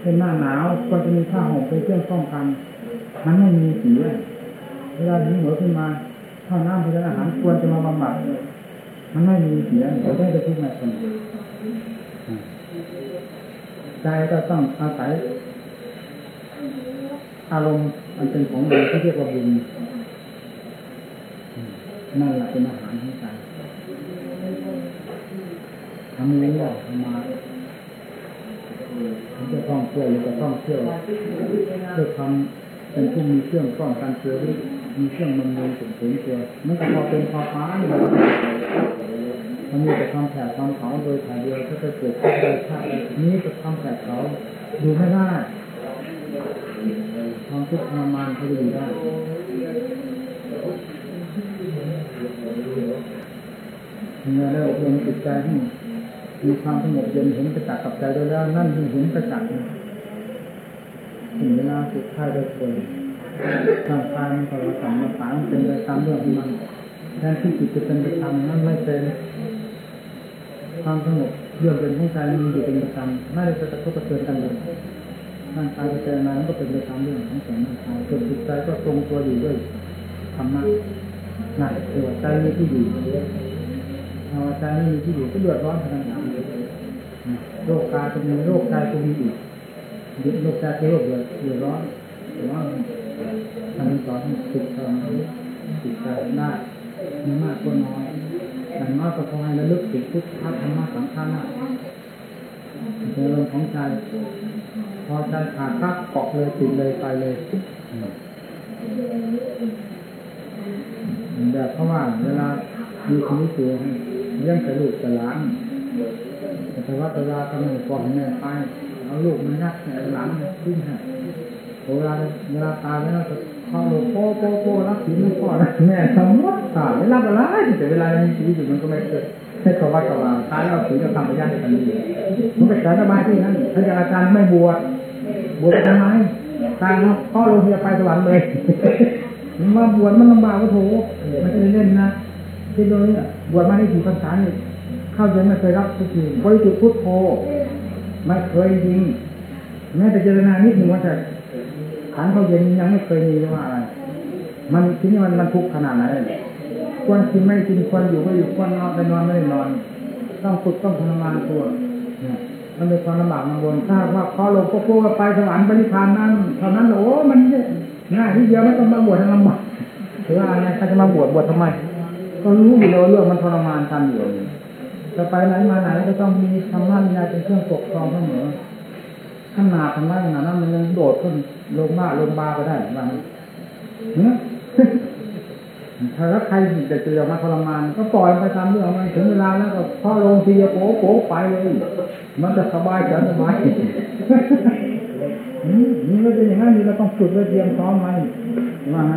Speaker 2: เป็นหน้าหนาวควรจะมีผ้าห่มเป็นเครื่องป้องกันมันไม่มีเสียเวลาหิวหัวขึ้นมาข้าวน้ำเพื่ออาหารควรจะมาบำบัดมันไม่มีเสียเดี๋ยวได้จะทุกข์ในคน ใจก็ต้องอาศัย อารมณ์มันเป็นของบุญที่เรียกว่าบุญนั่นแหละเป็นอาหารของใจทำนี้ว่าทำมาจะต้องเชื่อหรือจะต้องเชื่อเพื่อทำเป็นผู้มีเครื่องป้องกันเชื้อหรือมีเครื่องมันเงินถึงถึงตัวมันก็พอเป็นพอฟ้านี่แหละมันมีแต่ความแผดความเผาโดยถ่ายเดียว จะเกิดขึ้นโดยชาตินี้จะความแผดเผาดูไม่ได้ความทุกข์ทรมานเขาจะอยู่ได้เมื่อได้อบรมจิตใจให้มีความสงบเย็นเห็นประจักษ์กับใจได้แล้วนั่นคือเห็นประจักษ์ถึงเวลาสุดท้ายได้ผลทางกายมันก็ระสานระสานเป็นไปตามเรื่องของมันแทนที่จิตจะเป็นไปตามนั้นไม่เป็นความสงบ เยือกเย็นของใจมันอยู่เป็นประจำไม่ได้จะกระทบกระเทือนกันเลยร่างกายกระเทือนนั้นก็เป็นไปตามเรื่องของสมร่างกายส่วนจิตใจก็ทรงตัวอยู่ด้วยธรรมะนั่นคือว่าใจมีที่อยู่เอาใจไม่มีที่อยู่ก็เดือดร้อนทางนั้นโรคกายก็มีโรคใจก็มีอีกโรคใจก็โรคเดือดร้อนแต่ว่าทางสอนติดตามติดใจได้มีมากก็น้อย อย่างน้อยก็ขอให้ระลึกถึงพุทธธรรมะสังฆานะเจริญของใจพอใจขาดปั๊บเกาะเลยติดเลยไปเลยแบบเพราะว่าเวลามีชีวิตอยู่เรื่องจะลูกจะล้างแต่ว่าเวลาทำให้พ่อให้แม่ไปเอาลูกมันยัดใส่หลังขึ้นให้เวลาเวลาตายแล้วจะ เข้าโลโก้โก้โก้รับผีไม่พ่อแม่ทำวัดตายไม่รับอะไรแต่เวลามีชีวิตอยู่มันก็ไม่เกิดให้ขาวัดกับว่าตายแล้วผีจะทำไปยากในทันทีมันก็นสบายที่นั้นถ้าอาจารย์ไม่บวชบวชทำไมตายแล้วพ่อลงจะไปสวรรค์เลยมาบวชมันลำบากก็โถมันจะเล่นนะที่โดยบวชมาได้กี่ภาษาเนี่ยเข้าใจไม่เคยรับทุกทีบริสุทธิ์พุทโธไม่เคยจริงแม้แต่เจรนานิดหนึ่งว่าจะ ขันเขาเย็นยังไม่เคยมีว่าอะไรมันที่นี่มันมันทุกข์ขนาดไหนควรกินไม่กินควรอยู่ไม่อยู่ควรนอนไปนอนไม่ได้นอน ต้องฝึกต้องทรมานตัวมันเป็นความลำบากลำบนถ้าว่าพอลงก็พูดไปสวรรค์ปณิพานนั่นเท่านั้นโอ้มันง่ายที่เดียวไม่ต้องมาบวชทำลำบากถือว่าอะไรถ้าจะมาบวชบวชทำไม ก็รู้อยู่แล้วเรื่องมันทรมานกันอยู่จะไปไหนมาไหนก็ต้องมีธรรมะมีอะไรเป็นเครื่องปกครองเสมอ ขนาดทำได้ขนาดนั้นมันยังโดดขึ้นลงบ้าลงบาก็ได้บางเนื้อถ้าใครจะเจอมาทรมาน ก็ปล่อยไปตามเรื่องมันถึงเวลาแล้วก็พ่อลงทีโป๊โป๊ไปเลย มันจะสบายจะสบายนี่ก็เป็นอย่างนั้นนี่เราต้องฝึกไว้เตรียมพร้อมไว้ว่าไง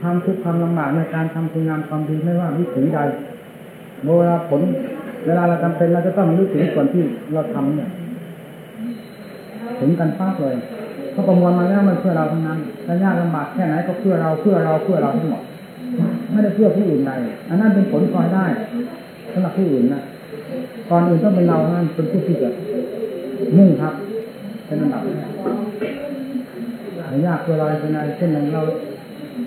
Speaker 2: ทำทุกความลำบากในการทำคุณงามความดีไม่ว่าวิถีใดเวลาผล เวลาเราจำเป็นเราจะต้องรู้ถึงส่วนที่เราทำเนี่ยถึงกันฟ้าเลยเพราประมวลมาแล้วมันเพื่อเราทั้งนั้นถ้ายากลำบากแค่ไหนก็เพื่อเราเพื่อเราเพื่อเราทั้งหมดไม่ได้เพื่อผู้อื่นใดอันนั้นเป็นผลพลอยได้สำหรับผู้อื่นนะก่อนอื่นต้องเป็นเรานั่นเป็นผู้ที่จะมุ่งครับ เป็นอันดับรกยากเพื่อเราเป็นอะไรเช่นอย่างเรา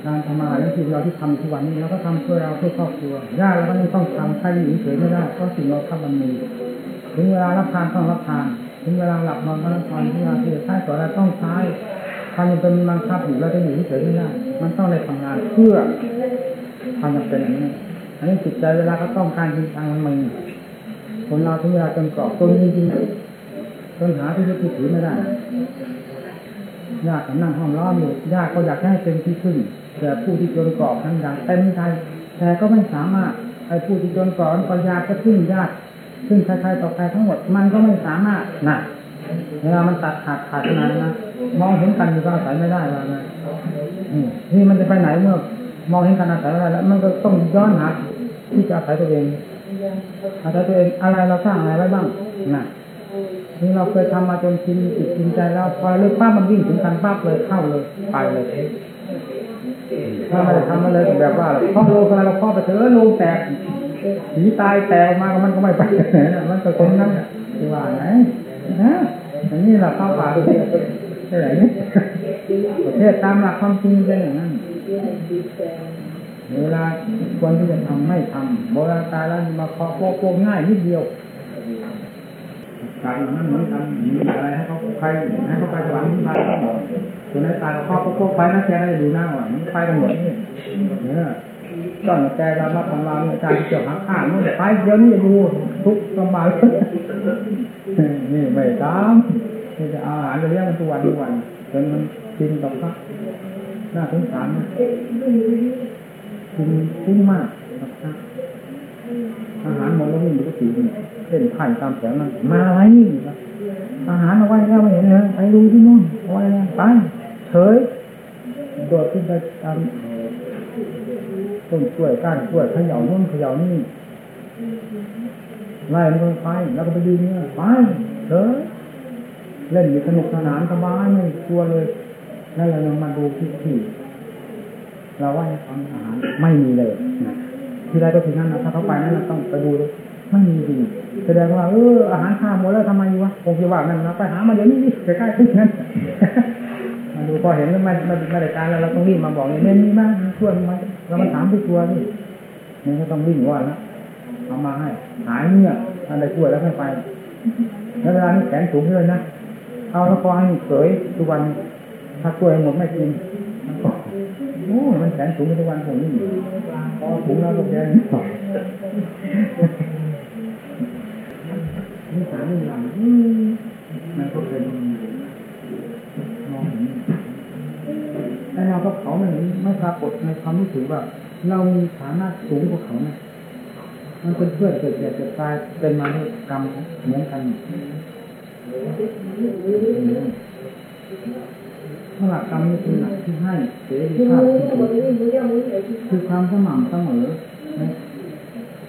Speaker 2: การทำอะไรที่เราที่ทำทุกวันนี้เราก็ทำเพื่อเราเพื่อครอบครัวยากเราก็ยังต้องทำใครอยู่เฉยไม่ได้เพราะสิ่งเราทำมันมีถึงเวลารับทานต้องรับทานถึงเวลาหลับนอนก็นอนถึงเวลาที่จะใช้ต่ออะไรต้องใช้ทำมันเป็นบังคับอยู่เราจะอยู่เฉยไม่ได้มันต้องได้ทำงานเพื่อความจำเป็นอย่างนี้อันนี้จิตใจเวลาเขาต้องการจริงจังมันมีคนเราถึงเวลาจนกรอบตัวจริงๆจนหาที่จะถือไม่ได้ ยากนั่งห้องร้อนอยู่ยากก็อยากให้เป็นที่พึ่งแต่ผู้ที่จนกรอบนั้นอยางเต็มใจแต่ก็ไม่สามารถไอ้ผู้ที่จนกรอบก็ยาก็พึ่งยากซึ่งใครๆต่อใครทั้งหมดมันก็ไม่สามารถนะเวลามันตัดขาดขาดขนาดนะมองเห็นกันอยู่ก็อาศัยไม่ได้แล้วนะนี่มันจะไปไหนเมื่อ มองเห็นกันอาศัยอะไรแล้ว มันก็ต้องย้อนหาที่จะอาศัยตัวเองอาศัยตัวเองอะไรเราสร้างอะไรไว้บ้างนะ นี่เราเคยทำมาจนชินจิตชินใจแล้วพอเลือกป้ามันวิ่งถึงกันป้าเลยเข้าเลยไปเลยถ้าม่ได้ทำมาเลยแบบว่าข้อโลกอะไรเราข้อไปเถอะโลงแตกผีตายแตกมากมันก็ไม่ไปมันก็คงนั้นคือว่าไหนนะอันนี้เราเข้าป่าประเทศไหนประเทศตามหลักความจริงเป็นอย่างนั้นเวลาควรที่จะทำไม่ทำโบราณตายแล้วมาเคาะโป๊ะง่ายนิดเดียว การนั้นเหมือนกันมีอะไรให้เขาใครให้เขาไปสวรรค์ที่มาทั้งหมดส่วนในตายเขาก็พวกไปนะแกได้ดูหน้าหน่อยไปกันหมดนี่เนี่ยตอนแกเรามาทำงานในการเกี่ยวกับข้านู่นไปเดี๋ยวนี้ดูทุกสบายนี่ไม่ตามนี่จะอาหารจะเลี้ยงทุกวันทุกวันจนมันกินต่อพักน่าสงสารกินคุ้มมาก อาหารมองแล้ววิ่งอยู่ก็สีเส้นไผ่ตามแถวนั้นมาอะไรนี่อาหารเอาไว้แล้วไม่เห็นเลยไปดูที่นู่นเอาไว้แล้วไปเฉยโดดขึ้นไปตามต้นกล้วยก้านกล้วยเขย่านู่นเขย่านี่ไล่มันไปแล้วก็ไปดูเนี่ยไปเฉยเล่นอยู่สนุกสนานสบายไม่กลัวเลยแล้วเรายังมาดูที่ที่เราว่าทำอาหารไม่มีเลยนะ ที่ไรก็ถึงนั้นนะถ้าเขาไปนั้นต้องไปดูเลยไม่มีดีแสดงว่าเอออาหารข้าวหมดแล้วทำไมวะคงจะว่านั่นนะไปหามาเดี๋ยวนี้ใกล้ๆที่นั้นมาดูพอเห็นแล้วไม่ไม่ไม่ได้การแล้วเราต้องรีบมาบอกเนี่ยมีมากช่วยมาเรามาถามที่ตัวนี่นี่ก็ต้องวิ่งว่านะเอามาให้หายเนี่ยอันใดช่วยแล้วไม่ไปแล้วเวลานี้แขนสูงเลยนะเอาแล้วพอให้เสยทุกวันถ้ากล้วยหมดไม่กิน โอ้อ้มันแสนสูงทุกวันผมนี่พอถุงแล้วก็แดงนี่สารนี่หลังมันก็เป็นมองเห็นไอ้เราก็เขาไม่ไม่ปรากฏในความรู้สึกว่า เรามีฐานะสูงกว่าเขาเนี่ยมันเป็นเพื่อนเกิดแก่เกิดตายเป็นมาด้วยกรรมเหมือนกัน ถ้าหลักกรรมนี่เป็นหลักที่ให้เสรีภาพคือความสม่ำเสมอ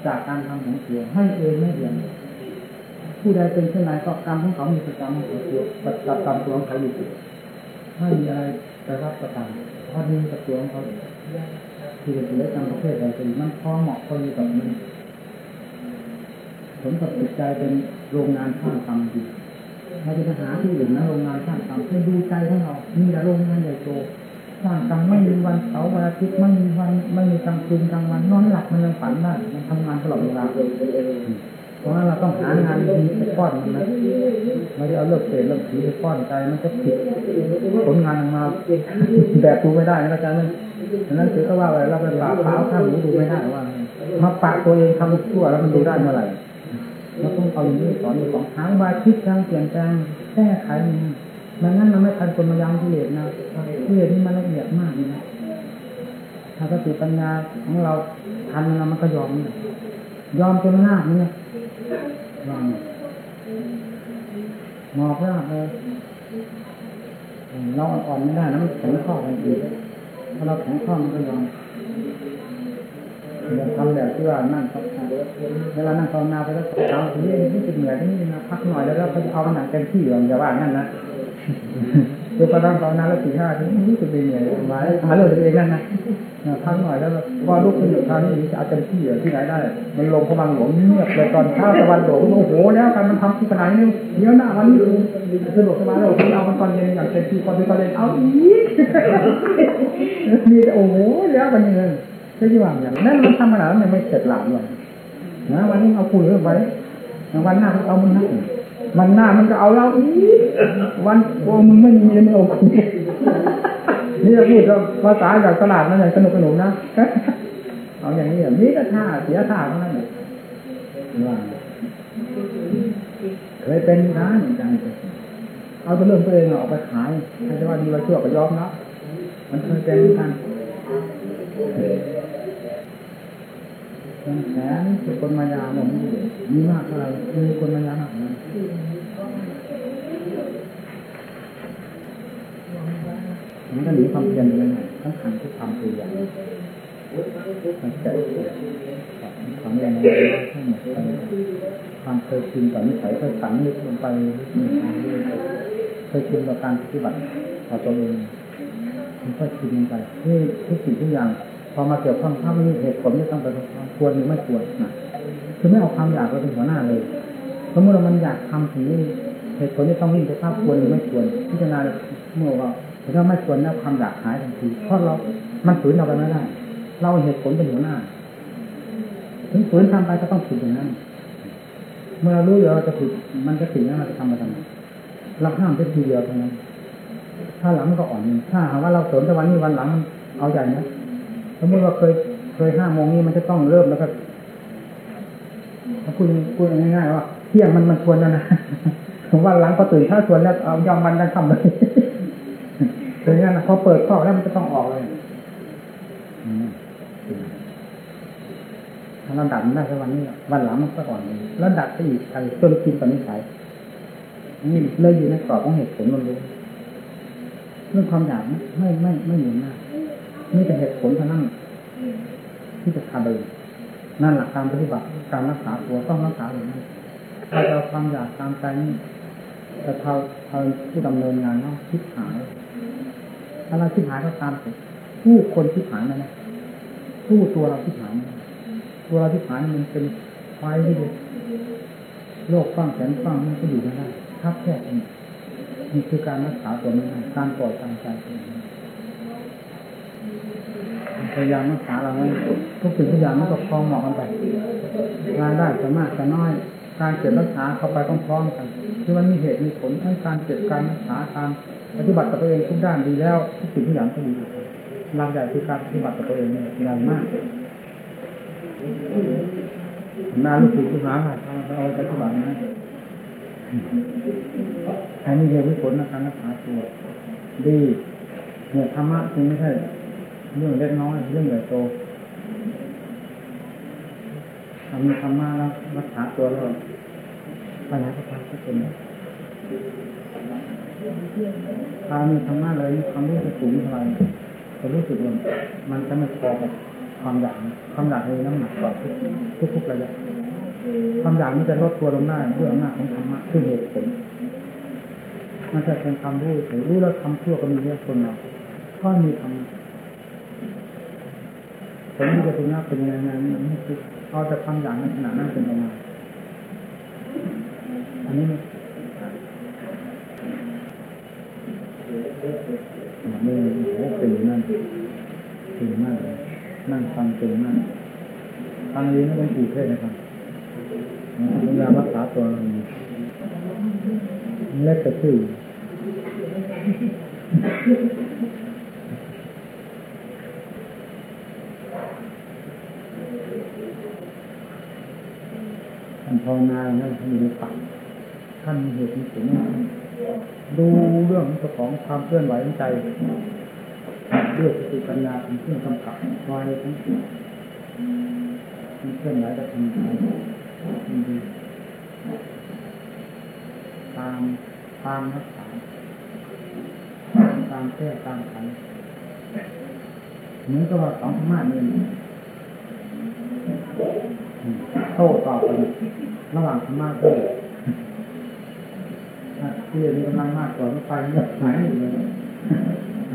Speaker 2: จากการทำของตัวให้เองไม่เดียนผู้ใดเป็นเช่นไรก็กรรมของเขามีประจำของตัวประจำกรรมตัวของเขาอยู่ไม่มีอะไรไปรับประกันเพราะนี่กับตัวของเขาคือจะถือกรรมประเภทใดเป็นมันพอเหมาะพอดีกับมันผลกับจิตใจเป็นโรงงานสร้างกรรมดี เราจะไปหาที่อื่นนะโรงงานสร้างกรรมให้ดูใจของเรา มีแต่โรงงานใหญ่โตสร้างกรรมไม่มีวันเสาร์วันอาทิตย์ไม่มีวันไม่มีกลางคืนกลางวันนอนหลับมันยังฝันได้มันทำงานตลอดเวลาเพราะฉะนั้นเราต้องหางานดีไปป้อนมันนะไม่ได้เอาเลิกเตะเลิกผีไปป้อนใจมันจะผิดผลงานออกมาแบบดูไม่ได้นะอาจารย์ฉะนั้นถือก็ว่าไรเราไปปาบเท้าข้างหูดูไม่ได้ว่ามาปะตัวเองทำชั่วแล้วมันดูได้เมื่อไหร่ เราต้องเอาอย่างนี้สอนในของทางวาคิดทางเปลี่ยนแปลงแก้ไขมันงั้นมันไม่ทันคนมายังกิเลสนะกิเลสนี่มันละเอียดมากนะถ้าสติปัญญาของเราทันมันมันก็ยอมยอมจนหน้าเนี่ยยอมงอกราบเลยเราอ่อนไม่ได้นะมันแข็งข้อกันอีกถ้าเราแข็งข้อมันก็ยอม อย่าทำแบบที่ว่านั่งครับเวลานั่งภาวนาไปแล้วเช้าทีนี้นี่จะเหนื่อยที่นี่นะพักหน่อยแล้วเราจะเอาหนังเต็มที่อย่าว่านั่นนะเดี๋ยวพอนั่งภาวนาแล้วสี่ห้าทีนี้รู้สึกเหนื่อยหมายหาเรื่องตัวเองนั่นนะพักหน่อยแล้วพอลุกขึ้นอยู่ทางนี้จะเอาเต็มที่ที่ไหนได้ มันลงพลังหลวงเงียบเลยตอนเช้าตะวันโดดโอ้โหแล้วการมันทำที่ขนาดนี้เดี๋ยหน้าวันนี้สะดวกสบายเราเอามันตอนเย็นอย่างเต็มที่ตอนเย็นเอาอีกมีโอ้โหแล้วมันเงิ นใช่ไหมอย่างนั้นมันทำขนาดนั้นยังไม่เสร็จหลับเลยนะวันนี้เอาคุยเรื่องไว้วันหน้าเอามึงนะมันหน้ามันก็เอาเราอีวันโอ้มึงไม่มีไม่เอาคุยนี่จะพูดภาษาจากตลาดนั่นแหละสนุกสนุกนะเอาอย่างนี้นี่ก็ท่าเสียท่าเท่านั้นเลยว่าเคยเป็นนะเหมือนกันเอาตัวเรื่องตัวเองออกไปขายใครจะว่าดีว่าชั่วก็ยอมนะมันเคยเป็นกัน แสนเป็นคนมายาหมดมีมากเท่าไรมีคนมายามากนะมันก็หนีความเพียรไปไหนทั้งขันทุกความพยายามมันเกิดความแรงงานทั้งหมดความเคยชินต่อนิสัยเคยฝังลึกลงไปเคยชินต่อการปฏิบัติต่อตัวเองมันก็ชินลงไปนี่ทุกสิ่งทุกอย่าง พอมาเกี่ยวข้องถ้ามีเหตุผลไม่ต้องไปควรหรือไม่ควรนะคือไม่เอาความอยากเราเป็นหัวหน้าเลยสมมติเรามันอยากทำสิ่งนี้เหตุผลที่ต้องวิ่งไปภาพควรหรือไม่ควร พิจารณาเมื่อว่าถ้าไม่ควรแล้วความอยากหายทันทีเพราะเรา มันฝืนเราไปไม่ได้ เราเหตุผลเป็นหัวหน้า ถึงฝืนทำไปก็ต้องผิดอย่างนั้น เมื่อเรารู้อยู่เราจะผิดมันจะผิดแล้วเราจะทำไปทำไมเราห้ามแค่ทีเดียวเท่านั้น ถ้าหลังมันก็อ่อน ถ้าหากว่าเราสริมแต่วันนี้วันหลังเอาใหญ่นะส มมติว่าเคยเคยห้าโมงนี้มันจะต้องเริ่มแล้วก็ถ้าพูดพูดง่ายๆว่าเที่ยงมันมันควรแล้วนะวันหลังก็ตื่นเช้าชวนแล้วเอายอมวันนั้นทำเลยถึงนั้นพอเปิดข้อแล้วมันจะต้องออกเลยถ้าเราดับได้แค่วันนี้ วันหลังมันก็อ่อนเลยแล้วดับไปอีกอะไรจนกินตอนนี้ใช้นี่เลยอยู่ในกรอบของเหตุผลมันรู้เรื่องความอยากไม่ไม่ไม่เหมือนมาก นี่เป็นเหตุผลเท่านั้นที่จะทำเองนั่นหลักการปฏิบัติการรักษาตัวต้องรักษาอย่างนั้นถ้าเราความอยากตามใจนี่แต่เราเราผู้ดำเนินงานเนาะคิดหายถ้าเราคิดหายก็ตามสิผู้คนคิดหายนะนะผู้ตัวเราคิดหายตัวเราคิดหายมันเป็นไฟที่เด็โลกฟังแขนฟังมันก็อยู่ไม่ได้ทับแค่นี้นี่คือการรักษาตัวนี้การปล่อยตามใจ พยายามรักษาเราไว้ทุกสิ่งทุกอย่างมันก็คล้องเหมาะกันไปงานได้จะมากจะน้อย การเก็บรักษาเข้าไปต้องพร้อมกันคือมันมีเหตุมีผลให้งการเก็บการรักษาการปฏิบัติกับตัวเองทุกด้านดีแล้วทุกสิ่งทุกอย่างก็ดีหลักใหญ่คือการปฏิบัติกับตัวเองเนี่ยใหญ่มากนาลูกศิษย์ลูกหาเราเอาไปปฏิบัตินะอันนี้เรียนผลในการรักษาตัวดีเนี่ยธรรมะจริงไม่ใช่ เรื่องเล็กน้อยเรื่องใหญ่โตทำธรรมะแล้วรักษาตัวแล้วปัญหาก็พาก็เป็นถ้ามีธรรมะเลยความรู้สึกสูงเท่าไหร่จะรู้สึกว่ามันจะไม่พอกับความอยากความอยากเลยน้ำหนักกว่าทุกทุกๆระยะความอยากมันจะลดตัวลงได้ด้วยอำนาจของธรรมะคือเหตุผลมันจะเป็นความรู้ถึงรู้แล้วทำชั่วก็มีเยอะคนเราก็มีธรรมะ ผมนี่จะเป็นนักเป็นยังไงนไม่คือเอาแต่ความอย่ากในขณะนั้นเป็นยังไงอันนี้นี่โอ้ตื่นนั่นตื่นมากเลยนั่งฟังตื่นมากฟังนี้ไม่เป็นกี่เพศนะครับพยายารักษาตัวเราเล็กแต่ชื่อ ท่านภาวนาเนี่ยท่านอยู่ในป่าท่านมีเหตุมีผลดูเรื่องของความเคลื่อนไหวของใจด้วยสติปัญญาเป็นเครื่องกำกับไว้ทั้งสิ้นมีเคลื่อนไหวจะทำไปดีตามตามรักษาตามแก้ตามขันเหมือนกับว่าสองธรรมะนี่ โต้ตอบกันระหว่างธรรมะก็ที่มีกำลังมากกว่าไปเงียบหายเลย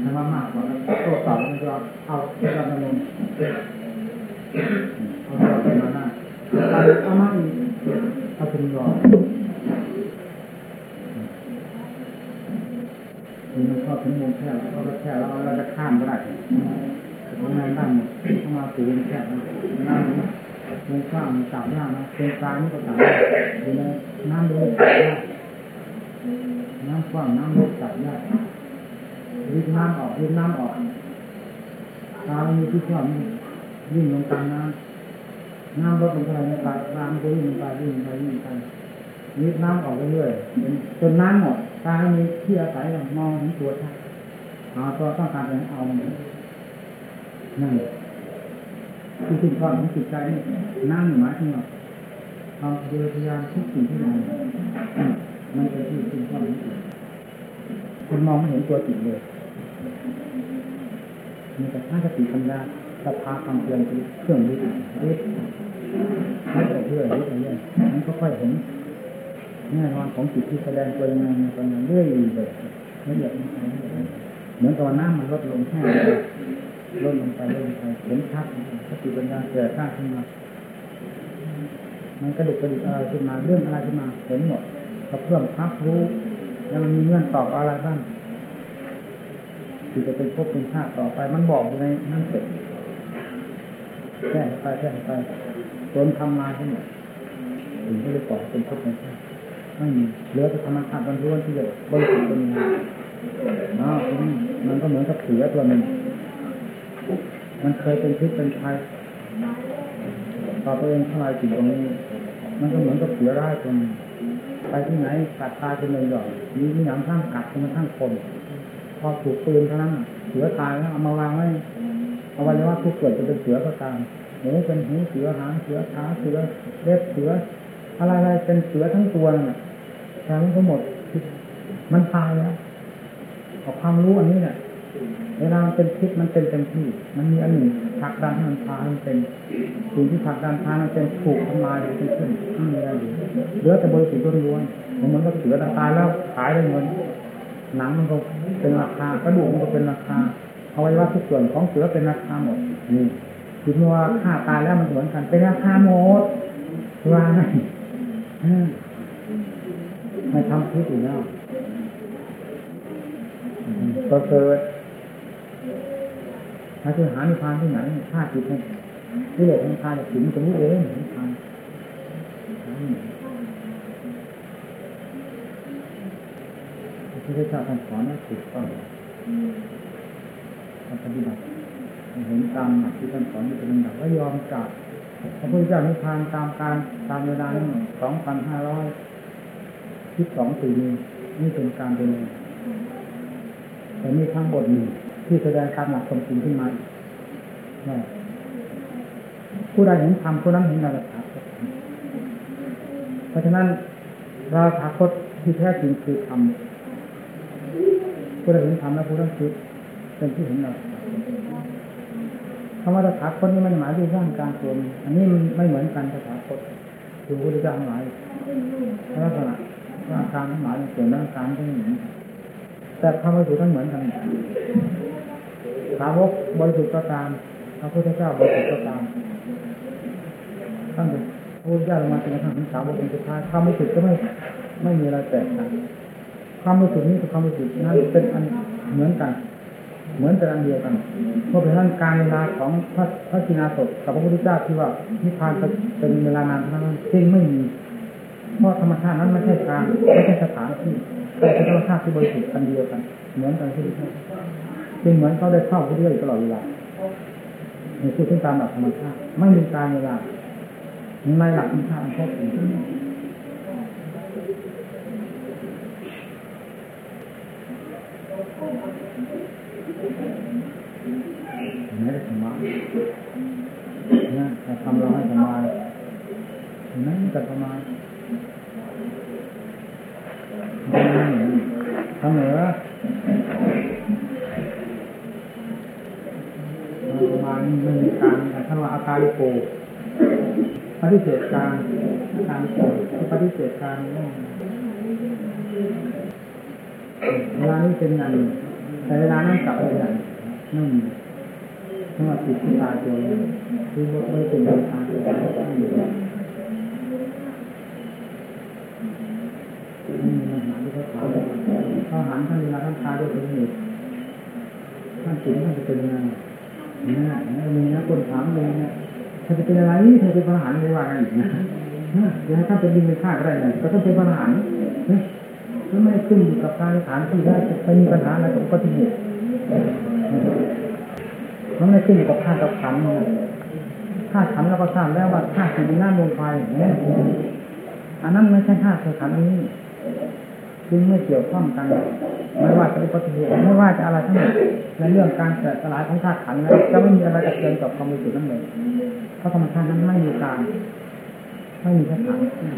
Speaker 2: ธรรมะมากกว่าโต้ตอบมันจะเอาเรื่องเอาเราเป็นมาหน้าเอามาอีกเอาเป็นรอมันชอบถึงวงแคบเขาก็แคบแล้วเราจะข้ามก็ได้ทำงานด้านเข้ามาสู่วงแคบนะนั่ง วงข้ามสามย่างนะเป็นกลางนี่ก็สามอยู่ในน้ำด้วยสามย่าน้ำกว้างน้ำลึกสามย่างรีบน้ำออกรีบน้ำออกตามีที่ชอบวิ่งลงกลางน้ำน้ำลดลงไปในปากน้ำก็วิ่งไปวิ่งไปวิ่งไปรีบน้ำออกเรื่อยๆจนน้ำหมดตามีที่อาศัยมองเห็นตัวท่าหาตัวต้องการจะเอามันนั่นคือสิ่ง ความของจิตใจนี่น้ำหมายถึงว่าเราเดินพยายามทุกสิ่งที่เรามันเป็นที่สิ่งความของจิตคุณมองไม่เห็นตัวจิตเลยมีแต่ท่าสติปัญญาสภาความเพียรคือเครื่องยึดยึดไม่แต่เพื่อยึดอะไรมันก็ค่อยเห็นแน่นอนของจิตที่แสดงตัวยังไงตอนนั้นเรื่อยเลยละเอียดเหมือนตอนน้ำมันลดลงแค่ ลดลงไปลดลงไปเห็นชัดสติปัญญาเกิดข้าขึ้นมามันกระดุกกระดิกอะไรขึ้นมาเรื่องอะไรขึ้นมาเห็นหมดก็เพิ่มพักรู้ แล้วมันมีเงื่อนตอบอะไรบ้างที่จะเป็นพบเป็นชาติต่อไป มันบอกอยู่ในนั่นเสร็จแก้ไปแก้ไปจนทำมาทั้งหมดถึงจะได้ต่อเป็นพบเป็นชาติไม่มีเหลือแต่ธรรมชาติบรรลุที่จะบริสุทธิ์เป็นงานอ้าวมันก็เหมือนกับเสือตัวหนึ่ง มันเคยเป็นพิษเป็นภัยต่อตัวเองทลายสิ่งตรงนี้ มันก็เหมือนกับเสือร้ายคนไปที่ไหนกัดตายเป็นเลยหย่อนมีมีหนังข้างกัดจนกระทั่งคน พอถูกปืนเท่านั้นเสือตายแล้วเอามาวางไว้เอาไว้ว่าทุกเกิดจะเป็นเสือก็ตามหูเป็นหูเสือหางเสือขาเสือเล็บเสือ อะไรอะไรเป็นเสือทั้งตัวน่ะทั้งทั้งหมด มันตายแล้วออความรู้อันนี้เนี่ย เวลามันเป็นพิษมันเป็นเต็มที่ มันมีอันหนึ่งผลักดันให้มันพามันเป็นสิ่งที่ผลักดันพามันเป็นถูกทำลายหรือเป็นขึ้นไม่มีอะไรอยู่เหลือแต่บริสุทธิ์ล้วนๆเหมือนกับเสือตายแล้วขายได้เงินหนังมันก็เป็นราคากระดูกมันก็เป็นราคาเอาไว้ว่าทุกส่วนของเสือเป็นราคาหมดนี่คือว่าฆ่าตายแล้วมันเหมือนกันเป็นราคาหมดว่าไงไม่ทำพิษอีกแล้วก็เกิด ถ้าจะหานิพพานที่ไหนฆ่าจิตเนี่ยที่เหลือนิพพานถึงตรงนี้เองนิพพานที่พระเจ้าท่านสอนว่าถูกต้องการปฏิบัติเห็นตามหลักที่ท่านสอนที่เป็นลำดับก็ยอมจากพระพุทธเจ้านิพพานตามการตามเวลานั้นสองพันห้าร้อยสิบสองปีนี้นี่เป็นการเป็นแต่มีทั้งบทหนึ่ง ที่แสดงการหลักความจริงขึ้นมาผู้ใดเห็นธรรมผู้นั้นเห็นเราถาคตเพราะฉะนั้นเราถาคตที่แท้จริงคือธรรมผู้ใดเห็นธรรมแล้วผู้นั้นคือเป็นที่เห็นเราคำว่าตถาคตนี่มันหมายถึงร่างการตัวอันนี้มันไม่เหมือนกันตถาคตคือพระพุทธเจ้าหมายลักษณะร่างการทั้งหลายส่วนร่างการก็เหมือนแต่คำว่าสุดทั้งเหมือนกัน สาวกบริสุทธิ์ก็ตามพระพุทธเจ้าบริสุทธิ์ก็ตามท่านเป็นพระพุทธเจ้าลงมาเป็นทั้งสาวกเป็นสุดท้ายความบริสุทธิ์ก็ไม่ไม่มีอะไรแตกต่างความบริสุทธิ์นี้กับความบริสุทธิ์นั้นเป็นอันเหมือนกัน เหมือนแต่อันเดียวกันเพราะเป็นนั้นการเวลาของพระพระกินาศกับพระพุทธเจ้าที่ว่านิพพานเป็นเวลานานนั้นจริงไม่มีเพราะธรรมชาตินั้นไม่ใช่การไม่ใช่สถานที่แต่เป็นธรรมชาติที่บริสุทธิ์อันเดียวกัน เหมือนกันที่ จึงเหมือนเขาได้เข้าเรื่อยตลอดเวลาในพูดถึงตามหลักธรรมชาติไม่มีการเวลาในหลักธรรมชาติครบถ้วนไม่ได้สมานะแต่ทำเราให้สบายนั่นจะสบายทำเหนือประมาณ ไม่มีการท่านว่าอาการโกปฏิเสธการอาการโกปฏิเสธการเวลานี้เป็นอย่างแต่เวลานั้นกลับไปอย่างนั่นสำหรับจิตที่ตายตัวคือไม่เป็นการตายตัวเขาหันท่านเวลาท่านตายด้วยเป็นเหตุท่านจิตท่านจะเป็นยังไง มีนะคนถามเลยนี่ยถ้าจะเป็นอะไรถ้าเป็นพระหารไม่ว่ากันอีกนะเดี๋ยวให้ท่านเป็นดินเป็นข้าก็ได้นะก็ต้องเป็นพระหารเนี่ยไม่ขึ้นอยู่กับการฐานที่ได้จะมีปัญหาอะไรกับปฏิเหตุมันไม่ขึ้นอยู่กับธาตุกับขันนะธาตุขันเราก็ทราบแล้วว่าธาตุสี่น้ำลมไฟเนี่ยอันนั้นไม่ใช่ธาตุขันนี้ จึงไม่เกี่ยวข้องกันไม่ว่าจะอุปฏิเหตุไม่ว่าจะอะไรทั้งหมดในเรื่องการแตกสลายของธาตุขันนั้นจะไม่มีอะไรกระเทือนกับความรู้สึกนั้นเลยเพราะธรรมชาตินั้นไม่มีการ ไม่มีสถานที่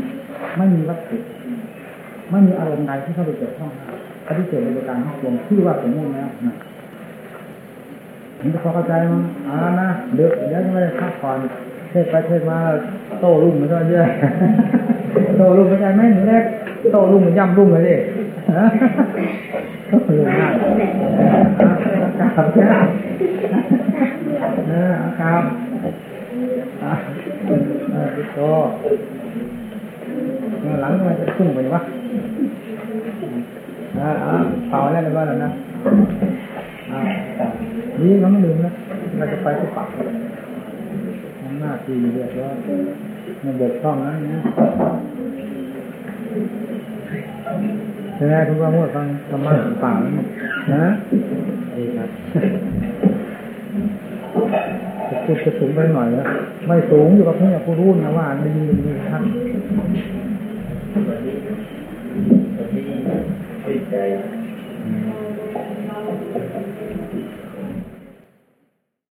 Speaker 2: ไม่มีวัตถุไม่มีอารมณ์ใดที่เข้าไปเกี่ยวข้องปฏิเสธในการทั้งปวงที่ว่าสมมติแล้วนะผมจะพอเข้าใจมั้งอ่านะเดี๋ยวเดี๋ยวไม่ได้พักผ่อนเทศไปเทศมาโต้รุ่งมันก็เยอะโต้รุ่งเข้าใจไหมหนูแรก โตรุ่งย่ำรุ่งเลยดิก็คือง่ายครับใช่เออครับอ่าโตหลังมันจะพุ่งไปวะอ่าเป่าแล้วเลยว่าแล้วนะอ่านี่เราไม่ลืมนะเราจะไปที่ปักหน้าที่เรียบร้อยในบทช่องนั้นนะ ใช่ไหมคุณว่ามั่วฟังธรรมะป่านะดีครับจะพูดจะสูงไปหน่อยนะไม่สูงอยู่กับพี่ยผู้รู้นะว่ามีมีท่าน
Speaker 1: ใจ